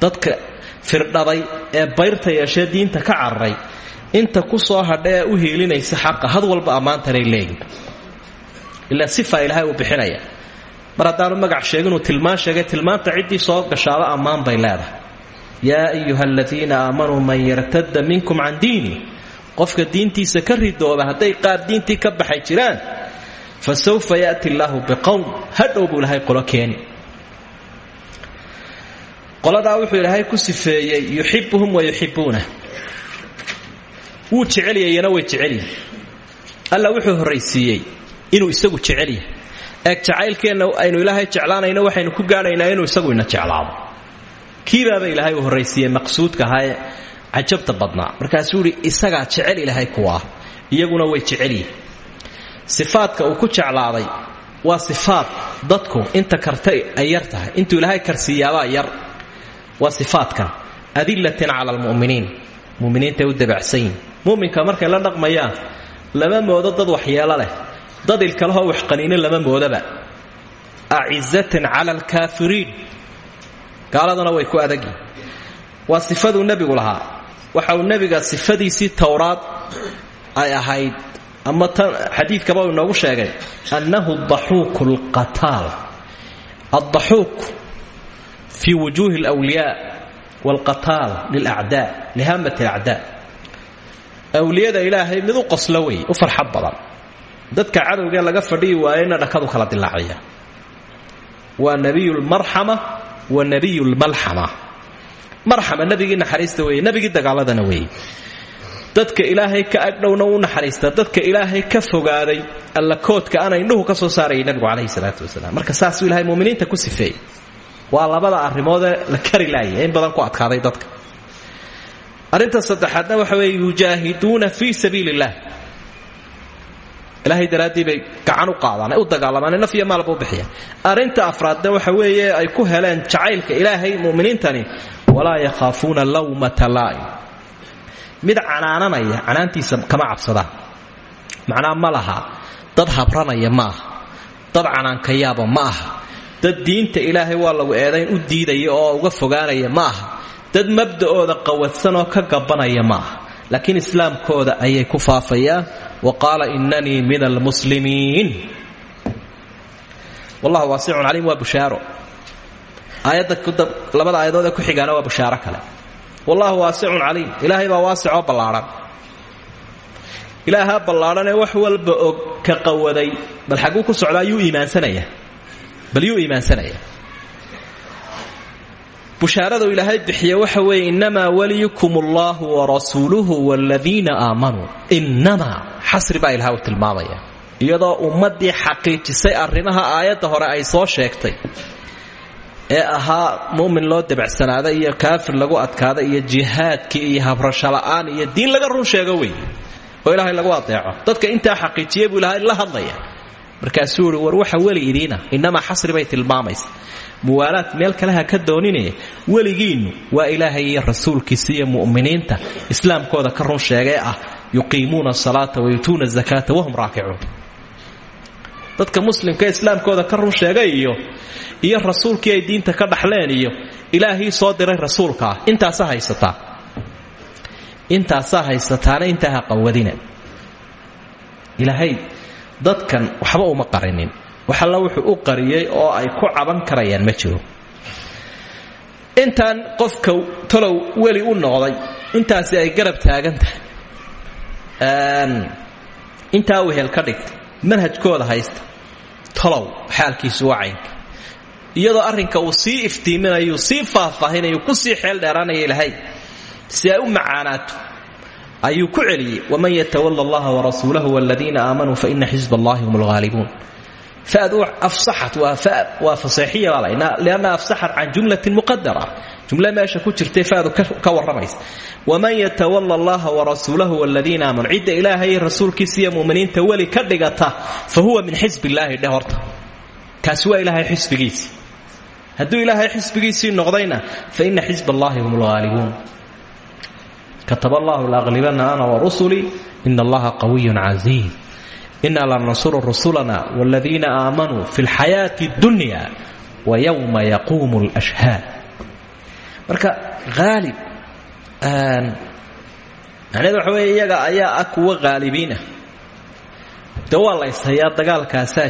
dadka firdhaday ee bayrta yeeshee diinta ka cararay inta ku soo hadha u hiilinaysa xaqa had walba ammaantanay leeyihiin ilaa sifa ilaahay uu bixinaya. Mar haddaanu magac sheeginuu tilmaan sheegay tilmaanta ciddii soo gashaaba ammaan bay leedahay. Yaa ayuha aladiina man yartada minkum can diini qofka diintiisa ka ridooba hadday qaar diintii ka baxay jiraan fa sawfa yaati illaahu biqowm hadhow buu qolo keeni. Qoladaa wuxuu ilaahay ku sifeeyey yuxibuhum wa yuxibuuna wuu jecelyayana way jecelyihin alla wuxuu horraysiiyey inuu isagu jecelyahay eeg jacaylkeenna aynu ilaahay jeclaanayno waxaynu ku gaadhaynaa inuu isagu ina jeclaado. Kiibaaba ilaahay uu horraysiiyey maqsuudka ahae cajabta badnaa. Markaasuu idhi isagaa jecel ilaahay kuwaa iyaguna way jecelyihin sifaadka uu ku jeclaaday waa sifaad dadku inta karta ay yar tahay. Ilaahay karsiiyaabaa yar waa sifaadkan. Adilatin cala almu'miniin. Muminiintay u dabacsan muminka markay la dhaqmayaan lama moodo dad waxyeelo leh. Dad ilkalehoo waxqaniino lama moodaba. Acizatin cala alkaafiriin. Gaaladana way ku adagyihin waa sifaduu nebigu lahaa waxa uu nebiga sifadiisii towraad ay ahayd ama tan xadiidkaba uu inoogu sheegay annahu daxuuku lqataal addaxuuk fii wujuuhi alwliyaa waalqataal lilacdaa lihaamati alacdaa awliyada ilaahay mid u qoslo u farxad badan. Dadka cadowgee laga fadhiyi waayeyna dhakadu kala dilaaciya waa nebiyu lmarxama wa nebiyu lmalxama marxama nebigii naxariista weeye nebigii dagaaladana weeye. Dadka ilaahay ka agdhowna u naxariista dadka ilaahay ka fogaaday alla koodka ana indhuhu ka soo saarayay nebigu calayhi salaatu wasalaam. Marka saasuu ilahay muminiinta ku sifeeyey. Waa labada arrimoodee la kari laaya in badan ku adkaaday dadka. Arrinta saddexaadna waxa weeye yujaahiduuna fii sabiili ilaahay daraaddii bay gacan u qaadaan ay u dagaalamaan naf iyo maalba u afraadna waxa weeye ay ku heleen jacaylka ilaahay mu'miniintani walaa yakhaafuuna lawmata laa'im mid canaananaya canaantiisa kama cabsadaan. Macnaa ma laha. Dad habranaya ma aha. Dad canaankayaaba ma aha. Dad diinta ilaahay waa lagu eedayn u diidaya oo uga fogaanaya ma aha. Dad mabda'ooda qawadsan oo ka gabanaya ma aha. Laakiin islaamkooda ayay ku faafayaan. Wa qaala inanii min almuslimiin wallahu waasicun caliim waa bushaaro labada aayadood ee ku xigaana waa bushaaro kale. Wallahu waasicun caliim. Ilaahay baa waasicoo ballaadhan ilaahaa ballaadhan ee wax walba og ka qawaday. Bal xagguu ku socdaa yuu iimaansanaya bal yuu iimaansanaya bushaaradu ilaahay bixiye waxa weeye innamaa waliyukum allahu warasuuluhu waaladiina aamanuu innamaa xasri baa ilaha u tilmaamaya. Iyadoo ummaddii xaqiijisay arrimaha aayadda hore ay soo sheegtay ee ahaa mu'min loo dabacsanaada iyo kaafir lagu adkaada iyo jihaadkii iyo habrasho la'aan iyo diin laga run sheego wey oo ilaahay lagu adeeco. Dadka intaa xaqiijiya buu ilaahay la hadlaya. Markaasuu ihi war waxa weli idiina innamaa xasri bay tilmaamaysa. Muwaalaad meel kale ha ka dooninaya weligiinnu waa ilaahay iyo rasuulkiisa iyo mu'miniinta islaamkooda ka run sheegee ah. Yuqiimuuna asalaata wayutuuna azakaata wahum raakicuun dadka muslimka islaamkooda ka run sheegay iyo iyo rasuulkii ay diinta ka dhaxleen iyo ilaahii soo diray rasuulkaa intaasaa haysataa intaasaa haysataana ha qawadina ilaahay dadkan waxba uma qarinin. Wax alla wuxuu u qariyey oo ay ku caban karayaan ma jiro. Intaan qofka talow weli u noqday intaasi ay garab taagan tahay. Intaa wehel ka dhigta manhajkooda haysta. Talow xaalkiisu waa iyadoo arrinka uu sii iftiiminayu sii faahfaahinayu ku sii xeel dheeraanaya ilaahay si ay u macaanaato ayuu ku celiyey. Waman yatawala allaha warasuulahu waladiina aamanuu faina xisb allahi hum lghaalibuun fadu afsaxat waa faseexiya baa la lianna afsaxat can jumlatin muqadara jumle meesha ku jirtay fadu ka warramaysa. Waman yatawala allaha warasuulahu waladiina aamanuu cidda ilaahay rasuulkiisa iyo muminiinta weli ka dhigata fa huwa min xisb illaahi dheh horta. Kaasi waa ilaahay xisbigiisii hadduu noqdayna faina xisb allahi hum kataba allahu laaqlibana ana warusulii ina allaha qawiyun casiiz ina lanansuru rusulana wladiina aamanuu fi lxayaati اdunya wayowma yaquumu lashhaad marka haalib macnaheed waxa weeye iyaga ayaa ah kuwa haalibiinah de waa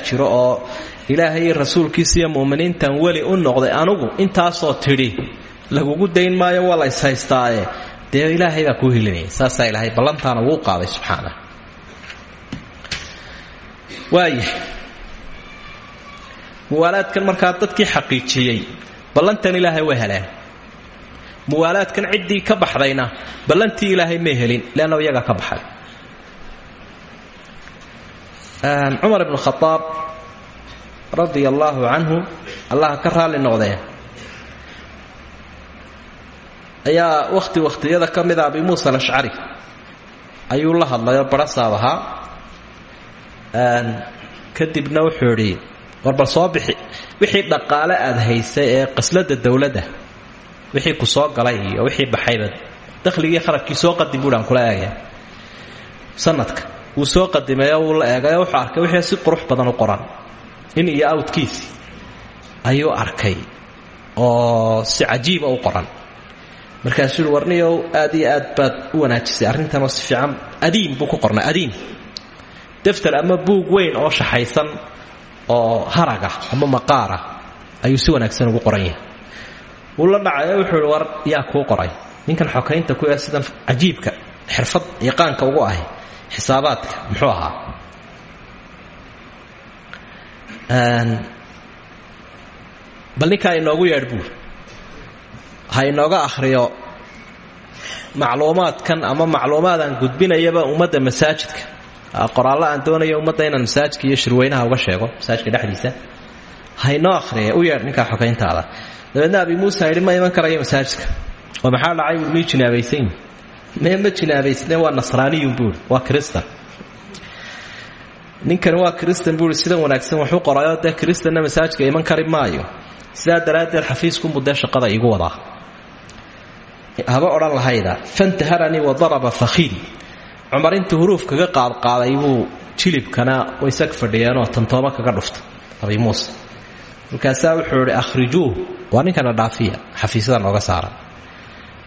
jiro oo ilaahay iyo rasuulkiisa iyo mu'miniintan weli u noqday anugu intaasoo tidhi lagugu dayn maayo waa la ilaahay baa kuu hilinaya saasaa ilaahay ballantaana wuu qaaday subxaanah waaya muwaalaadkan markaa dadkii xaqiijiyey ballantan ilaahay way heleen muwaalaadkan ciddii ka baxdayna ballantii ilaahay may helin leanna iyagaa ka baxay. Cumar ibnu khadaab radia allaahu canhu allaha ka raalli noqdee ayaa wakhti wakhtiyada ka mida abi muusa alashcari ayuu la hadlayoo barasaab ahaa. Kadibna wuxuu idhi warbal soo bixi wixii dhaqaale aad haysay ee qasladda dowladda wixii ku soo galay iyo wixii baxayba dakhligii kharabkii soo qadim buuhi aan kula eegaya sanadka wuu soo qadimeeyo wuu la eegayo wuxuu arkay wixii si qurux badan u qoran. In iyo awdkiisi ayuu arkay oo si cajiiba u qoran. Markaasuu yui warniyow aad iyo aad baad u wanaajisay. Arrintanoo si fiican adiin buu ku qornay adiin. Daftar ama buug weyn oo shaxaysan oo haraga ama maqaara ayuu si wanaagsan ugu qoran yahay wuu la dhacayo wuxuu ihi war yaa kuu qoray. Ninkan xokaynta ku ee sidan cajiibka xirfad yaqaanka ugu ahi xisaabaadka muxuu ahaa? Bal ninkaa inoogu yeedh buur ha inooga akhriyo macluumaadkan ama macluumaadaan gudbinayaba ummadda masaajidka. Qoraallo aan doonayo ummadda inaan masaajidka iyo shirweynaha uga sheego masaajidka dhexdiisa. Ha inoo akhriya u yeedh ninkaa xokayntaada dabeedna abi muusa yidhi ma iman karayo masaajidka? Oo maxaa dhacay? Mii jinaabaysan me ma jinaabaysne waa nasraaniyun buuri waa kristan ninkani waa kristan buuri sidan wanaagsan waxu qorayoo dee kristanna masaajidka iman kari maayo. Sidaa daraaddeed xafiiskunbuu dee shaqada iigu wadaa. Haba odhan lahayda. Fantaharanii wa daraba fakhiiri cumar intuu huruuf kaga qaadqaaday buu jilibkana waysag fadhiyeenoo tantooma kaga dhufta abi muuse markaasaa wuxuu idhi akhrijuuh waa ninkana dhaafiya xafiisyada nooga saara.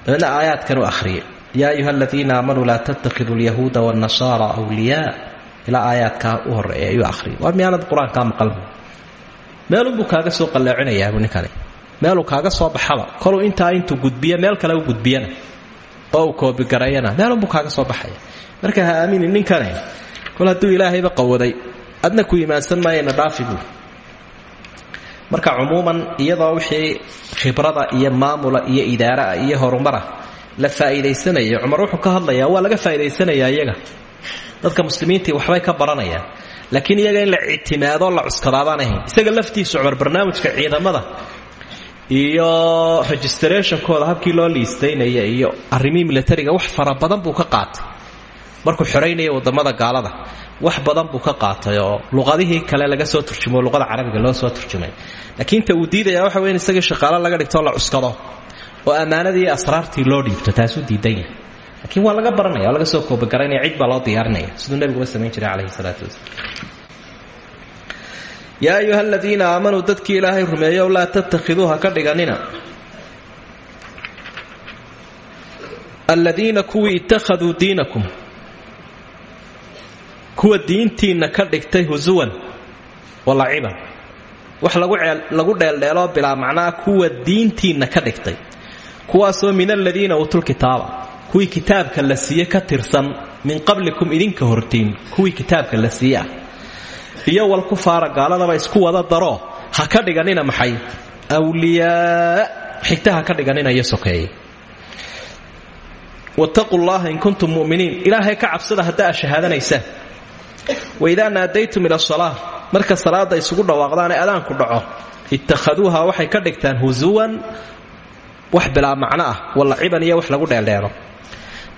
Dabeedna aayaadkan u ahriyay yaa ayuha aladiina aamanuu laa tattakhiduu alyahuuda waannasaara wliyaa ilaa aayaadkaa u horreeya ayuu ahriyay war miyaanad qur'aankaa maqalbu meelunbuu kaaga soo qalleecinayaabuu ninkani. Meeluu kaaga soo baxaba. Koluu intaa intuu gudbiya meel kale u gudbiyana. Oo uu koobigareeyana meelunbuu kaaga soo baxaya. Marka ha aamini ninkane kol hadduu ilaahayba qawaday adna ku imaansan maayana dhaafi buuri marka cumuuman iyadoo wixii khibrada iyo maamula iyo idaaraa iyo horumara la faa'iidaysanayo cumar wuxuu ka hadlayaa waa laga faa'idaysanayaa iyaga. Dadka muslimiintii waxbay ka baranayaan laakiin iyaga in la ictimaadoo la cuskadaabaan ahayn. Isaga laftiisu cumar barnaamijka ciidamada iyo registrationkooda habkii loo liistaynaya iyo arrimihii milatariga wax fara badan buu ka qaatay. Markuu xoraynaya waddamada gaalada wax badan buu ka qaatay oo luqadihii kale laga soo turjumo luqada carabiga loo soo turjumay. Laakiin ta uu waxa wey in isagii laga dhigtoo la cuskado oo ammaanadii asraartii loo dhiibto taasuu diidan yahay. Laakiin waa laga baranaya laga soo koobagaraynaya cid baa loo diyaarinaya siduu nebiguba samayn jiray calayhi salaatu wasalaam. Ayuha aladiina aamanuu dadkii ilaahay rumeeyow laa tattakhiduuha ka dhiganina. Aladiina kuwii ittakhaduu diinakum kuwa diintiinna ka dhigtay husuwan walaciban wax lagu dheeldheeloo bilaa macnaa kuwa diintiinna ka dhigtay. Kuwaasoo min aladiina uutul kitaaba. Kuwii kitaabka la siiye ka tirsan min qablikum idinka hortiin kuwii kitaabka la siiye ah iyo walkufaara gaaladaba isku wada daro. Ha ka dhiganina maxay? Wliyaa xigta ka dhiganina iyo sokeeye. In kuntum muminiin. Ilaahay ka cabsada haddaa shahaadanaysaan waidaa naadaytum ila salaa marka salaada isugu dhawaaqdaan ee adaanku dhaco ittakhaduuha waxay ka dhigtaan husuwan wax bilaa macno ah walaciban iyo wax lagu dheeldheelo.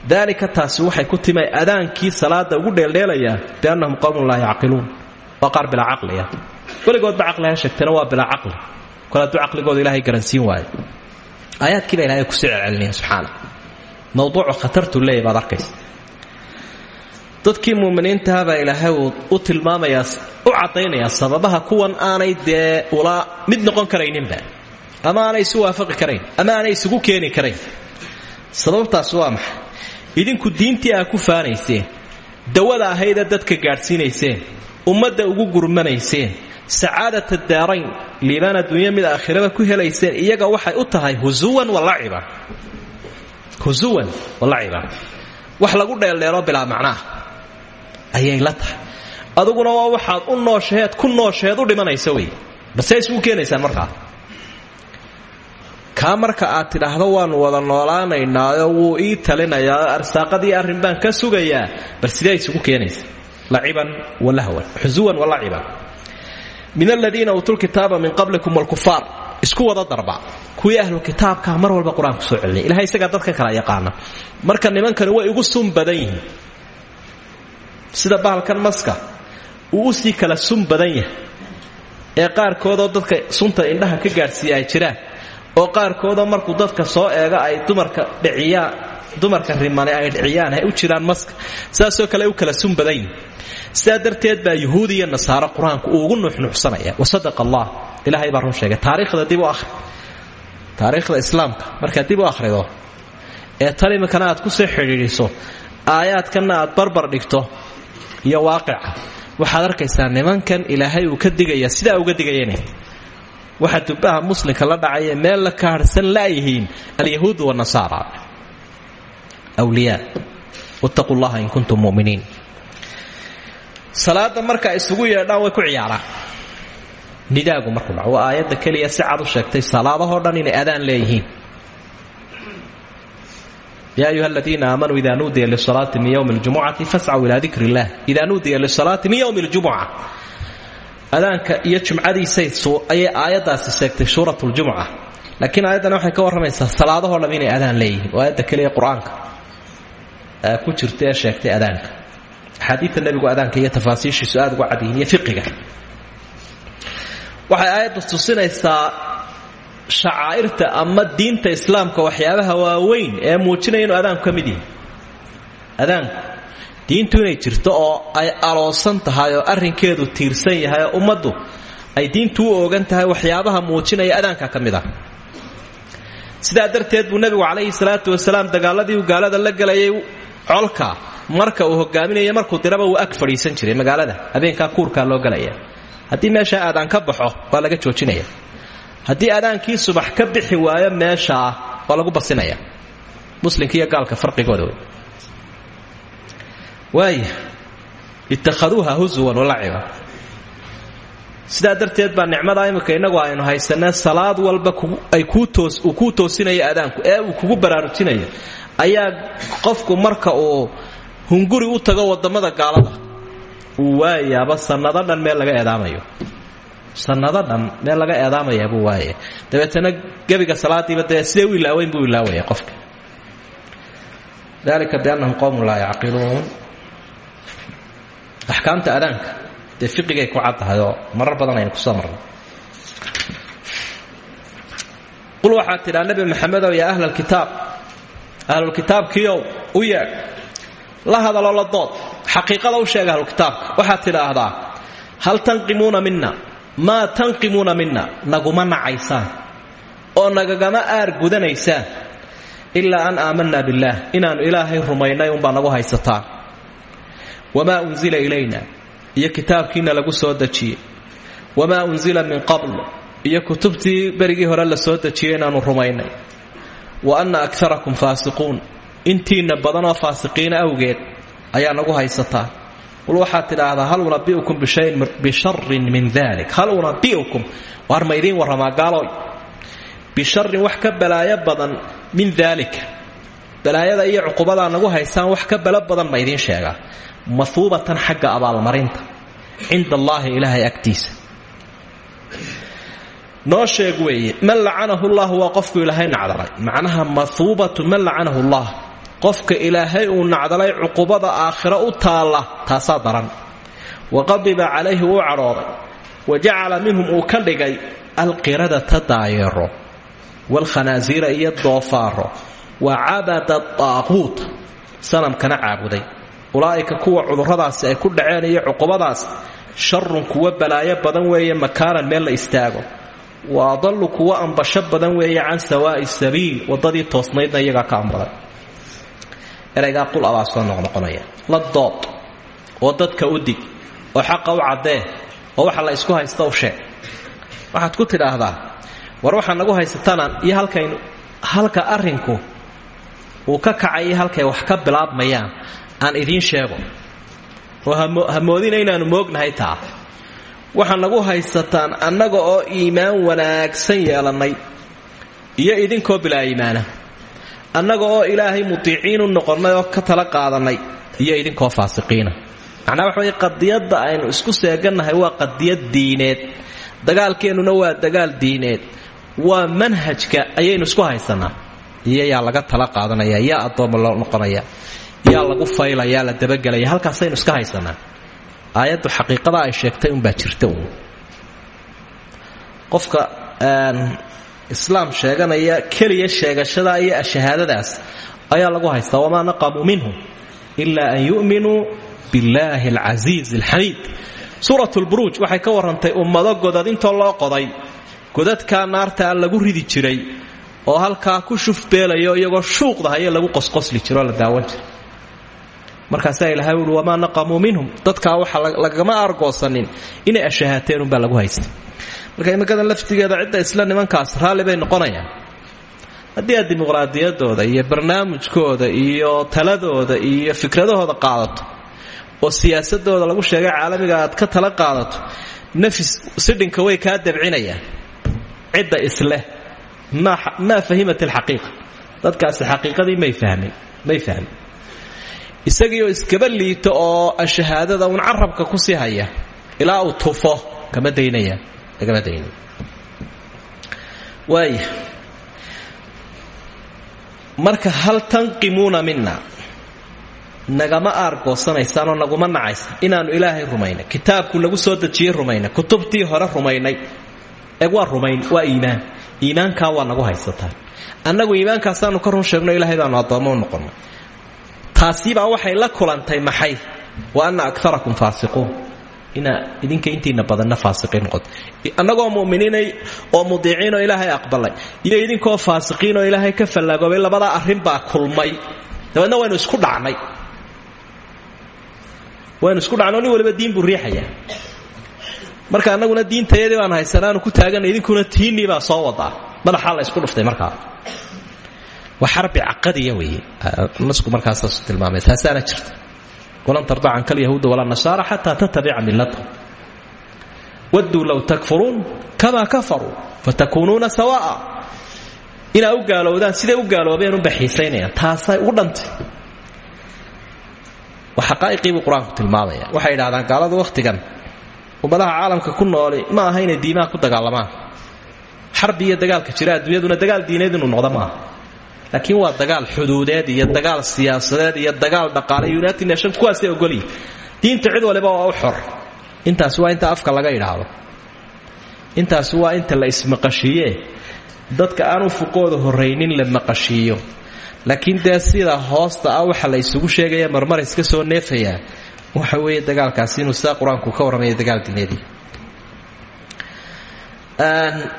Daalika taasi waxay ku timay adaankii salaada ugu dheeldheelayaa biannahum qowmun laa yacqiluun. Waa qaar bilaa caqliya weligoodba caqli ha sheegtana waa bilaa caqli. Kol hadduu caqligooda ilaahay garansiin waayo. Aayaadkiiba ilahay ku sii celcelinaya subxaana. Mawduucu khatartuu leeyahy baad arkaysa dadkii muuminiintaha baa ilaahay uu u tilmaamayaa u caddaynayaa sababaha kuwan aanay dee ula mid noqon karayninba. Ama aanay isu waafaqi karayn ama aanay isugu keeni karayn. Sababtaas waa maxay? Idinku diintii aa ku faanayseen dawada ahaydee dadka gaadhsiinayseen ummadda ugu gurmanayseen sacaadata daarayn liibaan adduunya mid aakhiraba ku helayseen iyaga waxay u tahay husuwan walaciba husuwan walaciba wax lagu dheeldheelo bilaa macnaah ayay la tahay. Aduguna waa waxaad u nooshaheed ku nooshaheed u dhimanaysa wey balse isugu keenaysaan markaa? Kaa marka aad tidhaahdo waanu wada noolaanaynaayo wuu ii talinayaa arsaaqadii arrin baan ka sugayaa bal sidee isugu keenaysa. Laciban walahwan xusuwan walaciban min aladiina uutuu lkitaaba min qablikum wlkufaar isku wada darba. Kuwii ahlu kitaabkaa mar walba qur'aanku soo celinaya. Ilahay isagaa dadka kala yaqaana. Marka nimankani way igu sun badan yihiin sida bahalkan maska uu u sii kala sun badan yahay ee qaarkoodoo dadka sunta indhaha ka gaadhsiiya ay jiraan oo qaarkoodoo markuu dadka soo eega ay dumarka dhiciyaan dumarka rimane ay dhiciyaan ay u jiraan maska saasoo kale u kala sun badan yihiin sidaa darteed iyo nasaaro qur'aanku uu ugu nuuxnuuxsanaya wasadaqa ilaahay baa run sheegay taariikhda dib u ahri taariikhda islaamka markaad dib u akhrido ee tan iminkana aad ku soo xidhiidhiso aayaadkanna aad barbar dhigto iyo waaqica waxaad arkaysaa nimankan ilaahay uu ka digaya sidaa uga digayana waxa dubbaha muslimka la dhacaya meel la kaharhsan laayihiin alyahuud wanasaara wliyaa wattaquu llaha in kuntum muminiin. Salaada marka isugu yeedhaan way ku ciyaaraan. Nidaagu markuu dhaco waa aayadda keliya si cad u sheegtay salaadahoo dhan inay adaan leeyihiin ya ayuha aladiina aamanuu ida nuudiya lisalaati min ywmi ljumucati fascw ila dikr illah ida nuudiya lisalaati min ywmi ljumuca adaanka iyo jumcadiisay ayay aayaddaasi sheegtay suurat ljumuca laakiin aayaddana waxay ka warramaysaa salaadahoo dham inay adaan leeyihiin waa aayadda keliya qur'aanka ku jirta ee sheegtay adaanka axaadiidta nebigu adaanka iyo tafaasiishiisu aad ugu cadyihin iyo fiqiga waxay aayaddu tusinaysaa shacaa'irta ama diinta islaamka waxyaabaha waaweyn ee muujinaya inuu adaanku ka mid yihi adaanku diintu inay jirto oo ay aloosan tahay oo arrinkeedu tiirsan yahay oo ummaddu ay diintu u oogan tahay waxyaabaha muujinaya adaanka ka mid ah. Darteed buu nebigu calayhi salaatu wasalaam dagaaladii uu gaalada la gelayay colka marka uu hogaaminaya markuu diraba uu ag fadhiisan jiray magaalada habeenkaa kuurkaa loo galaya. Haddii meesha aadaan ka baxo waa laga joojinaya haddii adaankii subax ka bixi waayo meeshaa waa lagu basinaya. Muslimka iyo gaalka farqigooda wey waaya ittakhaduuha husuwan walaciba sidaa darteed baa nicmada imika innagu aynu haysanee salaad walba ay uu kuu toosinayo adaanku ee uu kugu baraarujinayo ayaa qofku marka uu hunguri u tago waddamada gaalada uu waayaaba sannado dhan meel laga eedaamayo sannado dhan meel laga eedaamaya buu waaya dabeetana gebiga salaadiiba dee sidee u ilaaweyn buu ilaawaya qofka. Dalika biannahum qowmun laa yacqiluun. Axkaamta adaanka dee ku caddahay marar badan aynu ku soo marnay. Qul waxaad tidhaa nebi maxamedow yaa ahla alkitaab ahlulkitaabkiiow u yeedh la hadaloo la dood xaqiiqada u sheega ahlulkitaabka waxaad tidhaahdaa hal tanqimuuna mina maa tanqimuuna mina naguma nacaysaan oo nagagama aar gudanaysaan ilaa an aamanaa billaah inaannu ilaahay rumaynay umbaa nagu haysataan wamaa unsila ilayna iyo kitaabkiina lagu soo dejiyey. Wamaa unsila min qabl iyo kutubtii berigii hore la soo dejiyey inaannu rumaynay. Wa anna akarakum faasiquun intiinna badanoo faasiqiina awgeed ayaa nagu haysataa qul waxaad tidhaahdaa hal unabiukum bisharin min dalik hal unabiukum waar ma idiin warramaa gaaloy bisharin wax ka balaayo badan min daalika balaayada iyo cuqubadaa nagu haysaan wax ka balo badan ma idiin sheegaa mahuubatan xagga abaalmarinta. Cinda allaahi ilaahay agtiisa. Noo sheeg weeye man lacanahu llah waa qofku qofka ilaahay uu nacdalay cuqubada aakhiro u taalla taasaa daran. Wa qadiba calayhi wuu cadhooday. Wa jacala minhum uu ka dhigay alqiradata daayeero waalkhanaasiira iyo doofaaro wa cabada daaquut sanamkana caabuday. Ulaa'ika kuwa cudurradaasi ay ku dhaceen iyo cuqubadaas sharun kuwa balaayo badan weeye makaanan meel la istaago. Wa adallu kuwa ambasho badan weeye can sawaa'i sabiil waddadii toosnaydna iyagaa ka ambaday eraygaa qul abaa soo noqnoqonaya la dood oo dadka u dig oo xaqa u caddee oo waxa la isku haysta u sheeg waxaad ku tidhaahdaa war waxaa nagu haysatanaan iyo halkaynu halka arrinku uu ka kacay iyo halkay wax ka bilaabmayaan aan idiin sheego. Oo hamoodina inaannu moognahay taa. Waxaa nagu haysataan annaga oo iimaan wanaagsan yeelannay iyo idinkoo bilaa iimaana annaga oo ilaahay mutiiciin u noqonnay oo ka tala qaadannay iyo idinkoo faasiqiina. Macnaa waxa weye qadiyadda aynu isku seegannahay waa qadiyad diineed. Dagaalkeennuna waa dagaal diineed. Waa manhajka ayaynu isku haysanaa iyo yaa laga tala qaadanaya yaa addoomma loo noqonaya yaa lagu faylaya la dabagelaya halkaasaynu iska haysanaa aayaddu xaqiiqada ay sheegtay unbaa jirta uun. Qofka islaam sheeganaya keliya sheegashada iyo shahaadadaas ayaa lagu haystaa wamaa naqamuu minhum ilaa an yu'minuu billaahi alcasiiz alxamiid suurat lburuuj waxay ka warrantay ummado godad intoo loo qoday godadkaa naartaa lagu ridi jiray oo halkaa ku shufbeelayo iyagoo shuuqdahaye lagu qosqosli jiroo la daawan jiray markaasaa ilahay uui wamaa naqamuu minhum. Dadkaa waxa lagama argoosanin inay ashahaateen unbaa lagu haystay marka imikadan laftigeeda cidda isla nimankaas raalli bay noqonayaan. Haddii aad dimuqraadiyadooda iyo barnaamijkooda iyo taladooda iyo fikradahooda qaadato oo siyaasadooda lagu sheegay caalamiga aad ka tala qaadato nafis sidhinka way kaa dabcinayaan. Cidda isleh maa fahimat alxaqiiqa. Dadkaasi xaqiiqadii may fahmin isagiioo iskaba liito oo shahaadada uun carabka ku sii haya ilaa uu tufo kama daynaya lagama daynaya waaya marka hal tanqimuuna mina nagama aargoosanaysaan oo naguma nacaysa. Inaannu ilaahay rumaynay. Kitaabku nagu soo dejiyey rumaynay. Kutubtii hore rumaynay. Eeg waa rumayn waa iimaan. Iimaankaa waa nagu haysataan annagu iimaankaasaanu ka run sheegno ilaahay baanu addoommo u noqonno taasibaa waxay la kulantay maxay? Wa anna akarakum faasiquun inaa idinka intiina badanna faasiqiin noqoto annagoo muminiinay oo mudiiciinoo ilaahay aqbalay iyo idinkoo faasiqiinoo ilaahay ka fallaagoobay labadaa arrinbaa kulmay. Dabeedna waynu isku dhacnay. Waynu isku dhacno nin waliba diin buu riixayaa. Marka annaguna diintayadii baan haysanaanu ku taaganay idinkuna tiinnii baa soo wadaa. Madaxaa la isku dhuftay markaa waa xarbi caqadiya weeye. Nasku markaasaasu tilmaamay taasaana jirta walan tarda canka alyahuuda walaa nasaara xataa tatabica millatahum wadduu low takfuruun kamaa kafaruu fatakuunuuna sawaa'a. Inaa u gaalowdaan siday u gaaloobeen unba xiisaynayaan taasay ugu dhantay waa xaqaa'iqii buu qur'aanku tilmaamaya waxay idhahdaan gaaladu ummadaha caalamka ku nooli ma aha diimaha ku dagaalamaan xarbi dagaalka jira adduunyaduna dagaal diineed inuu noqdo maaha laakiin waa dagaal xuduudeed iyo dagaal siyaasadeed iyo dagaal dhaqaale united nation kuwaasay ogolyihin diinta cid waliba waa u xor. Intaasi waa inta afka laga idhaahdo intaasi waa inta la ismaqashiiye dadka aan ufuqooda horraynin la maqashiiyo laakiin dee sida hoosta ah waxa la isugu sheegaya marmar iska soo neefayaa waxa weeye dagaalkaasi inuu sidaa qur'aanku ka warramaya dagaal diineedii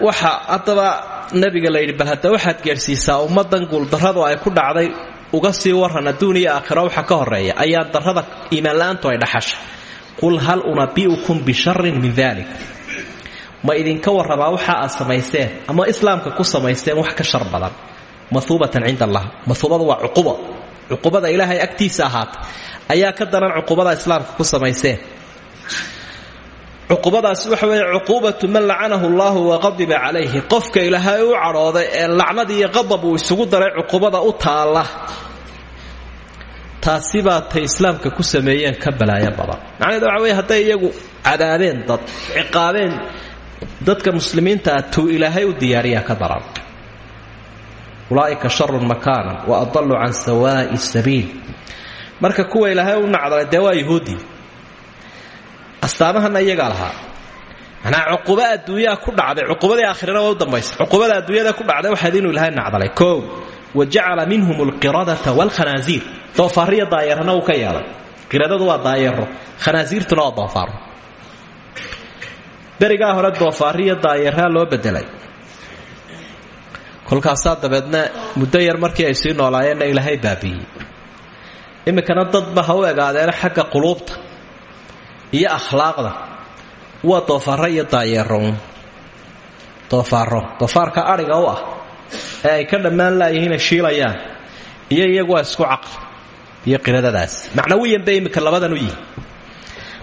waxa haddaba nabiga la yidhi bal hadda waxaad gaadhsiisaa ummadan guuldarradu ay ku dhacday uga sii waran adduun iyo aakhira waxa ka horreeya ayaa darrada iimaanla-aantu ay dhaxashay qul hal unabi'ukum bisharin min dalik ma idinka warramaa waxa aad samaysteen ama islaamka ku samaysteen wax ka shar badan? Mahuubatan cinda allah mahuubadu waa cuquba cuqubada ilaahay agtiisa ahaata ayaa ka daran cuqubada islaamka ku samaysteen cuqubadaasi waxa weeye cuquubatu man lacanahu allahu waqadiba calayhi qofka ilaahay u cadhooday ee lacnad iyo qadab uu isugu daray cuqubada u taalla. Taasi baa tay islaamka ku sameeyeen ka balaayo badan. Macnaheed waxa weye hadday iyagu cadaabeen dad ciqaabeen dadka muslimiinta ah tuu ilaahay u diyaariyaa ka daran. Ulaa'ika sharun makaanan wa adallu can sawaa'i sabiil. Marka kuwa ilaahay u nacdalay dee waa yahuudi astaamahana iyagaa lahaa manaa cuquba adduunyaa ku dhacday cuqubadii aakhirana waa u dambaysa. Cuqubada ku dhacday waxayd inuu ilaahay nacdalay. Koow wa jacala minhum alqiradata waalkhanaasiir doofaariya daayarana uu ka yeelay qiradadu waa daayaro khanaasiirtuna waa doofaaro berigaa hore doofaariya daayaraa loo bedelay kolkaasaa dabeedna muddo yar markii ay sii noolaayeenna ilaahay baabiiyey. Iminkana dadba ha u egaadeena quluubta iyo akhlaaqda. Waa doofaaro iyo daayeerown doofaaro doofaarka adhiga u ah ay ka dhammaan laayihiina shiilayaan. Iyo iyagu isku caqli. Iyo qiradadaas. Macnawiyan bay iminka labadan u yihi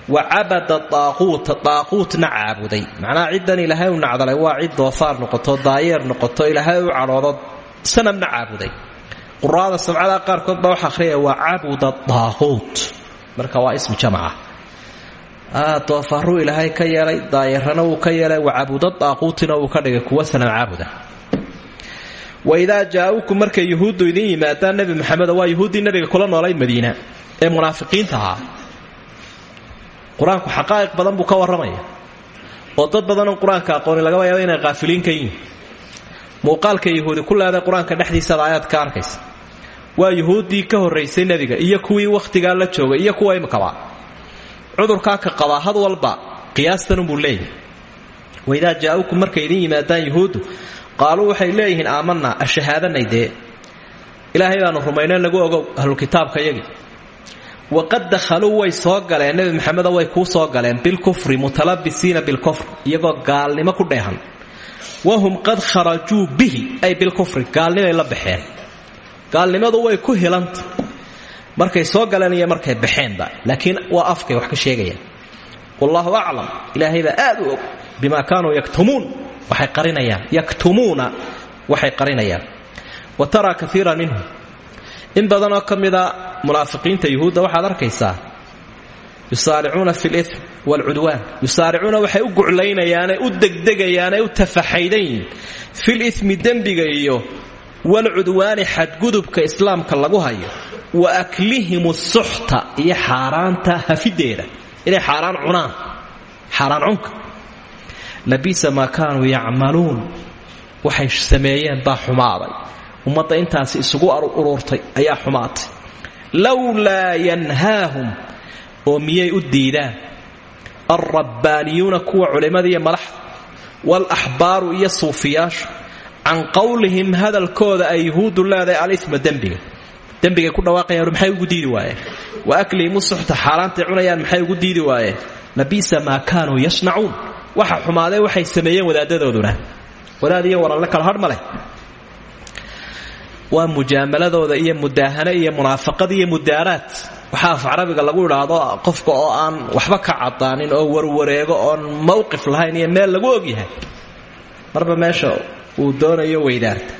wa cabada daaquuta daaquutna caabuday. Macnaha ciddan ilaahay u nacdalay waa cid doofaar noqoto daayeer noqoto ilaahay u cadhoodo sanamna caabuday. Quraada sabcada qaarkood baa waxa ahriyaya waa cabuda daaquut marka waa ismi jamaca doofaaruu ilaahay ka yeelay daayarana wuu ka yeelay wacabuda daaquutina wuu ka dhigay kuwa sanam caabuda. Waidaa jaa-ukum markay yuhuuddu idin yimaadaan nebi maxamedo waa yuhuuddii nabiga kula noolay madiina ee munaafiqiinta ahaa. Qur'aanku xaqaa'iq badan buu ka warramaya oo dad badanoo qur'aanka aqooni lagaba inay qaafiliin ka yihiin muuqaalka yahuudi ku leeday qur'aanka dhexdiisaad aayaad ka arkaysa. Waa yuhuuddii ka horraysay nebiga iyo kuwii wakhtigaa la joogay iyo kuwa imikaba cudurkaa ka qabaa had walba qiyaastanunbuu leeyahay. Waidaa jaa-ukum markay idin yimaadaan yuhuuddu qaaluu waxay leeyihiin aamanaa ashahaadanay dee. Ilaahay baanu rumayno nagu ogow ahlukitaabka yagii waqad dakhaluu way soo galeen nebi maxamedo way kuu soo galeen bilkufri mutalabisiina bilkufr iyagoo gaalnimo ku dheehan. Wahum qad kharajuu bihi ay bilkufri gaalnimay la baxeen. Gaalnimadu way ku hilanta markay soo galeen iyo markay baxeenba. Laakiin waa afkay wax ka sheegayaan. Wallaahu aclam ilaahay baa aad u og bima kaanuu yaktumuun waxay qarinayaan. Yaktumuuna waxay qarinayaan. Wa taraa kaiira minhum in badanoo ka mida munaafiqiinta yuhuudda waxaad arkaysaa yusaaricuuna fi lm waalcudwaan yusaaricuuna waxay u guclaynayaanee u degdegayaanee u tafaxaydan yihiin filimi dembiga iyo walcudwaani xadgudubka islaamka lagu hayo wa aklihim suxta iyo xaaraanta hafideeda inay xaaraan cunaan xaaraan cunka labisa maa kaanuu yacmaluun waxay sameeyeen baa xumaaday ummadda intaasi isugu ururtay ayaa xumaatay lowlaa yanhaahum oo miyay u diidaan alrabbaaniyuuna kuwa culimmada iyo madaxda waalaxbaaru iyo suufiyaashu can qowlihim hadalkooda ay yuhuuddu leedahay alima dembiga dembigay ku dhawaaqayaan maxay ugu diidi waayeen? Wa aklihim usuxta xaaraantay cunayaan maxay ugu diidi waayeen? Labisa maa kaanuu yasnacuun waxa xumaadee waxay sameeyeen wadaadadooduna. Wadaad iyo waralle kala hadh ma leh. Waa mujaamaladooda iyo mudaahano iyo munaafaqad iyo mudaaraad. Waxaa af carabiga lagu idhaahdo qofka oo aan waxba ka cadaanin oo warwareego oon mowqif lahayn iyo meel lagu ogyahay marba meesha uu doonayo weydaarta.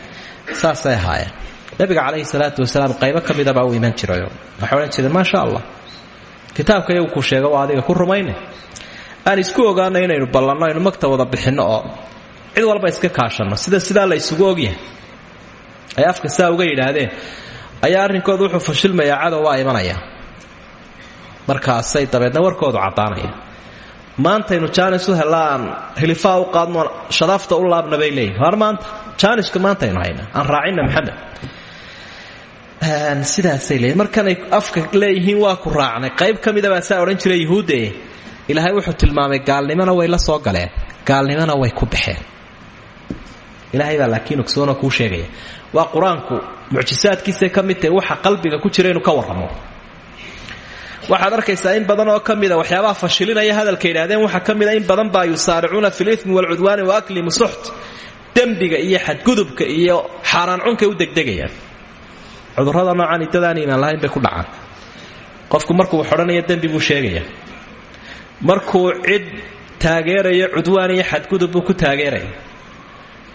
Saasay ahaayeen nabiga calayhi salaatu wasalaam qaybo ka midabaa u iman jirayo waxay odhan jireen maasha allah kitaabka iyagu ku sheega waa adiga ku rumayne? Aan isku ogaano inaynu ballanno aynu magta wada oo cid walba iska kaashanno. Sida sidaa la isugu ogyahay ay afka saa uga yidhaahdeen ayaa arrinkooda wuxuu fashilmayaa cadow waa imanaya. Markaasay dabeedna warkoodu caddaanaya. Maantaynu jaanis u hellaan hilifaa u qaadno shadaafta u laabna bay leeyihiin har maanta jaaniska haynaa aan raacinna maxamed sidaasay leeyihiin markanay afka leeyihiin waa ku raacnay. Qayb ka saa odhan jiray yuhuudde ilaahay wuxuu tilmaamay gaalnimona way la soo galeen. Gaalnimona way ku baxeen. Ilaahay baa laakiin ogsoonoo kuu sheegaya. Waa qur'aanku mucjisaadkiisay tahay waxa qalbiga ku jira inuu ka warramo. Waxaad arkaysaa in badan oo ka waxyaabaha fashilinaya hadalka yidhahdeen waxaa ka in badan baa yusaaricuuna fi limi waalcudwaani wa aklimu suxt dembiga iyo xadgudubka iyo xaaraan cunkay u degdegayaan cudurrada noocan idadaan iimaan lahayn bay ku dhacaan. Qofku markuu xodhanaya dembi buu sheegaya. Markuu cid taageerayo cudwaan iyo xadgudub buu ku taageeraya.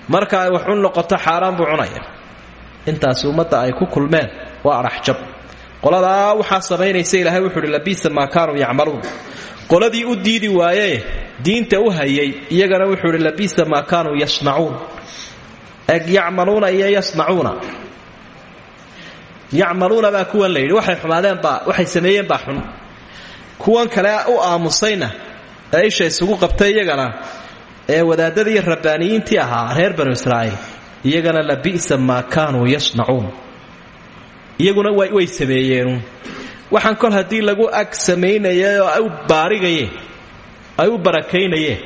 Marka ay wax u noqoto xaaraan buu cunaya. Intaasi ummadda ay ku kulmeen waa araxjab qoladaa waxaa samaynaysa ilaahay wuxuu uhi labisa maa kaanuu yacmaluun. Qoladii u diidi waayee diinta u hayay iyagana wuxuu uhi labisa maa kaanuu yasnacuun. Eg yacmaluuna iyo yasnacuuna yacmaluuna baa kuwan la yidhi waxay xumaadeenbaa waxay sameeyeen baa xun. Kuwan kale u aamusayna ee isugu qabtay iyagana ee wadaadadii rabbaaniyiintii ahaa reer banu israa'iil iyagana labisa maa kaanuu yasnacuun. Iyaguna way sameeyeen. Waxaan kol haddii lagu ag samaynayay oo ay u baarigayeen ay u barakaynayeen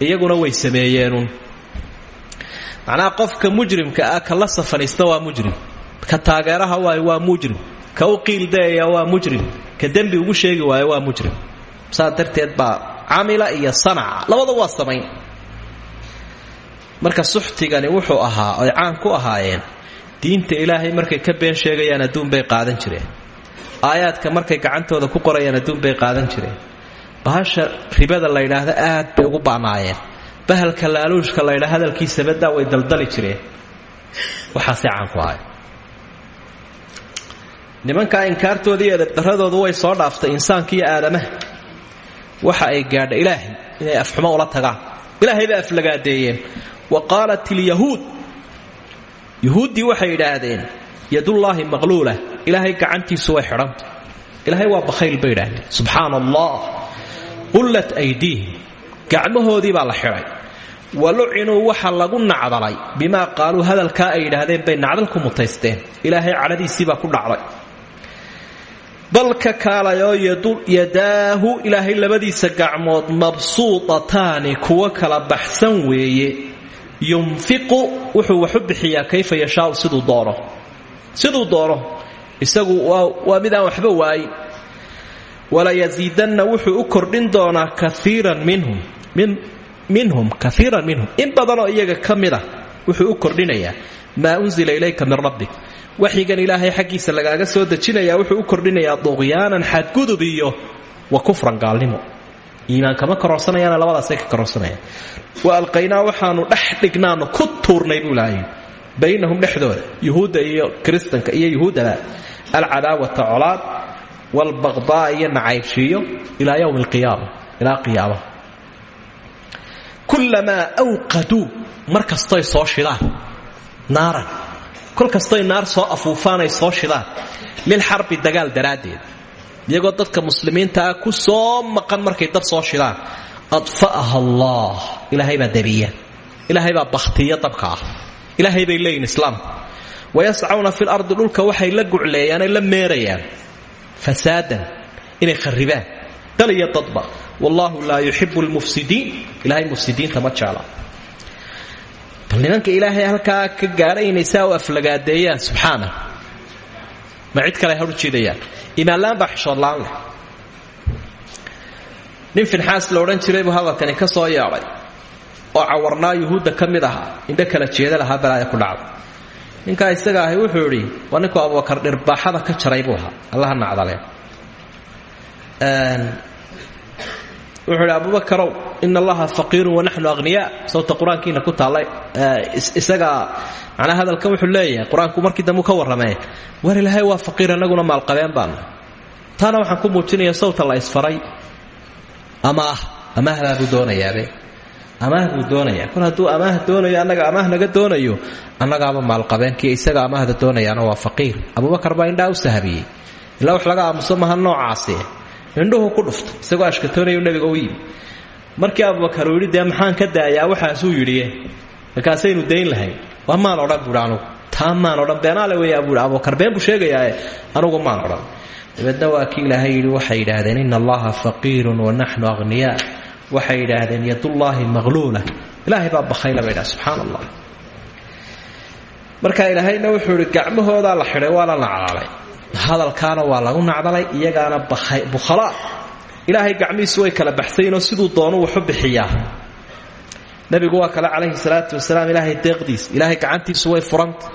iyaguna way sameeyeenun macnaha qofka mujrimka ah ka la safanista waa mujrim ka taageeraha waayo waa mujrim. Ka u qiildayaya waa mujrim. Ka dembi ugu sheegi waayo waa mujrim. Saas darteed baa iyo sanaca labada waa samayn. Marka suxtigani wuxuu ahaa ay caan ku ahaayeen diinta ilaahay markay ka been sheegayaan adduun bay qaadan jireen. Aayaadka markay gacantooda ku qorayaan adduun bay qaadan jireen. Bahasha ribada la yidhaahdo aad bay ugu baanaayeen. Bahalka laaluushka la ydhaa hadalkiisabadaa way daldali jireen. Waxaasay caanku ahay nimankaa inkaartooda iyo edabdaradoodu way soo dhaaftay insaanka aadamaha. Waxa ay gaadha ilaahay inay afxumo ula tagaan. Ilaahay bay aflagaadeeyeen. Wa qaalat ilyahuud yuhuuddii waxay yidhaahdeen yadullaahi maqluula ilaahay gacantiisu way xidhanta ilaahay waa bakhayl bay allah qullat aydiihim. Gacmahoodii baa la xidhay. Wa lucinuu waxa lagu nacdalay. Bimaa qaaluu hadalkaa ay yidhaahdeen bay nacdal mutaysteen. Ilaahay cadhadiisiibaa ku dhacday bal ka kaalayoo yadaahu ilaahay labadiisa gacmood mabsuudataani kuwo kala baxsan weeye. Yunfiqu wuxuu waxu bixiyaa kayfa yashaau siduu doono siduu doono isagu waa mid aan waxba waayin walayasiidanna wuxuu u kordhin doonaa kaiiran minhum. Minhum kaiiran minhum. In badanoo iyaga ka mid a wuxuu u kordhinayaa. Maa unzila ilayka min rabbik waxyigan ilaahay xaggiisa lagaaga soo dejinayaa wuxuu u kordhinayaa duqyaanan xadgudub iyo wa kufran gaalnimo. Iimaan kama kororsanayaan labadaasay ka kororsanayaan wa alqaynaa waxaanu dhex ku tuurnay buu baynahum dhexdooda yuhuudda iyo kiristanka iyo yuhuuddaba alcadaawata colaad walbaqdaa iyo nacaybshiiyo ilaa yowmi alqiyaama ilaa qiyaamaha kullamaa awqaduu mar soo shidaan naaran kol kastoy naar soo afuufaanay soo shidaan lilxarbi dagaal daraaddeed. Iyagoo dadka muslimiinta ah ku soo maqan markay dad soo shidaan adfa'aha allah. Ilaahay baa dabiya ilaahay baa bakhtiya dabka ah. Ilaahay bay leeyihiin islaamku fil ardi dhulka waxay la gucleeyaanay la meerayaan. Fasaadan. Inay kharibaan dal iyo dadba. Wallaahu laa yuxibu lmufsidiin ilaahay mufsidiinta ma jecla bal nimanka ilaahay halkaa ka gaadhay inay saa u aflagaadeeyaan subxaana. Ma cid kale hor jeedayaan imaanlaan baa xishoodlaan leh. Nin finxaas la odhan jiray buu hadalkani ka soo yeedhay oo cawarnaa yuhuudda ka mid ahaa. Indho kala jeeda lahaa balaaya ku dhacda ninkaa isaga ahi wuxuu idhi waa ninkuu abubakar dhirbaaxada ka jaray buu ahaa. Allaha nacdaleen wuxuu idhi abubakarow ina allaha faqiirun wanaxnu akhniyaa sawta qur'aankiina ku taalla isagaa macnaa hadalkan wuxuu leeyahay qur'aanku markii dambu ka warramee war ilaahay waa faqiir annaguna maalqabeen baanu taana waxaan ku muujinaya sawta la isfaray amaah amaahbaa buu doonayaabe amaah buu doonayaa. Kol hadduu amaah doonayo annaga amaah naga doonayo annagaaba maalqabeenkii isaga amaahda doonayaana waa faqiir. Abubakar baa indhaa u sahabiyey. Ilaa wax laga aamuso maha noocaasi indhuhu ku dhuftay isagoo ashkatoonayu nebiga u yimi markii abubakar uu yidhi maxaan ka daayaa? Waxaasuu yidhiye markaasaynu dayn lahayn. Waa maan odhan buuhi anugu. Taa maan odhan beenaale weeyaa been buu sheegayaae anugu maan odhan. Dabeedna waa kii ilaahay yidhi waxay yidhaahdeen ina allaha faqiirun wanaxnu akhniyaa waxay yidhaahdeen yadullaahi maqluula ilaahay baa bakhayla bay dhaha marka ilaahayna wuxuu idhi gacmahoodaa la xidhay waa la nacdalay hadalkaana waa lagu nacdalay iyagaana bukhalaa ilaahay gacmihiisu way kala baxsayinoo siduu doonu waxu bixiyaa. Nabigu waa kale calayhi salaatu wasalaam ilaahay deeqdiis ilaahay gacantiisu way furanta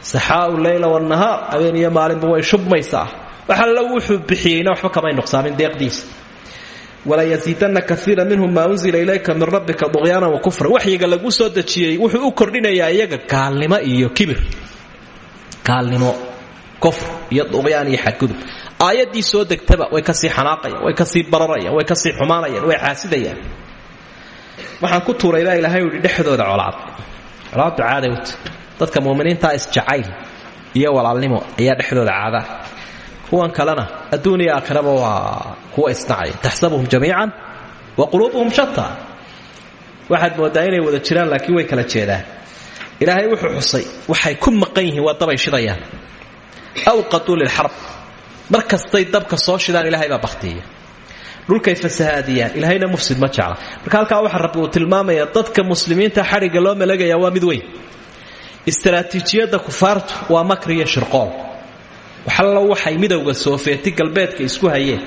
saxaau leyla wanahaar habeen iyo maalinba way shubmaysaa. Wax alla wuxuu bixiyeyna waxba kamay nuqsaamin deeqdiisa walayasiidanna kaiira minhum maa unzila ilayka min rabbika duqyaana wa kufra. Waxyiga lagu soo dejiyey wuxuu u kordhinayaa iyaga gaalnimo iyo kibir. Gaalnimo kufr iyo duqyaan iyo xadgudub. Aayaddii soo degtaba way ka sii xanaaqayaan way ka sii bararayaan way ka sii xumaanayaan way xaasidayaan. Waxaan ku tuuray ilaahay yidhi dhexdooda colaad. Colaaddu caaday uta dadka muuminiintaa isjacayl iyo walaalnimo ayaa dhexdooda caadaa kuwan kalena adduun iyo waa kuwa isnacaya taxsabuhum jamiican wa quluubuhum shataa waxaad mooddaa inay wada jiraan laakiin way kala jeedaan. Ilaahay wuxuu xusay waxay ku maqan yihiin waa dabay shidayaan awqaduu lilxarb mar kastay dabka soo shidaan ilahay baa bakhtiiya dhulkay fasahaadiyaan ilaahayna mufsid ma jecla marka halkaa waxa rabbi uu tilmaamaya dadka muslimiinta xadhigga loo malagaya waa mid weyn istaraatiijiyadda kufaartu waa makriyo shirqool waxallo waxay midowga soofeeti galbeedka isku hayeen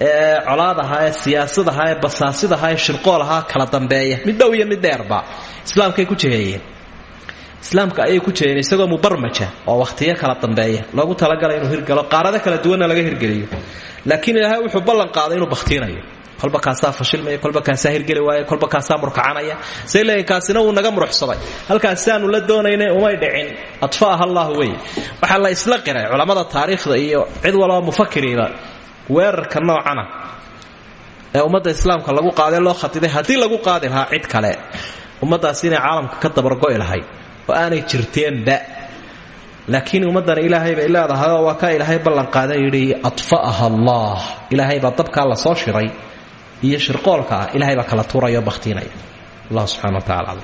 ee colaad ahaa ee siyaasad ahaa ee basaasid ahaa ee shirqool ahaa kala dambeeya mid dhow iyo mid dheerba islaamkay ku jiheeyeen islaamka ayay ku jireen isagoo mubarmaja oo wakhtiyo kala dambeeya. Loogu talagalay inuu hirgalo qaarado kala duwanna laga hirgeliyo. Laakiin ilaahay wuxuu ballan qaaday inuu bakhtiinayo. Kolba kaasaa fashilmaya kolba kaasaa hirgeli waaya kolba kaasaa murkacanaya. Leeyiin kaasina wuu naga muruxsaday halkaas la doonaynay umay dhicin. Adfa'aha allah wey waxaa la isla qiray culammada taariikhda iyo cid walba mufakiriina weerarka noocana ee ummadda islaamka lagu qaaday loo khatiday haddii lagu qaadi lahaa cid kale ummaddaasi inay caalamka ka dabargo'i lahayd oo aanay jirteenba. Laakiin ummaddana ilaahay bay leedahay oo waa kaa ilaahay ballanqaada yidhi adfa'aha allah. Ilaahay baa dabkaa la soo shiray iyo shirqoolka ah ilaahay baa kala tuuraya o bakhtiinaya. Allah subxana wa tacala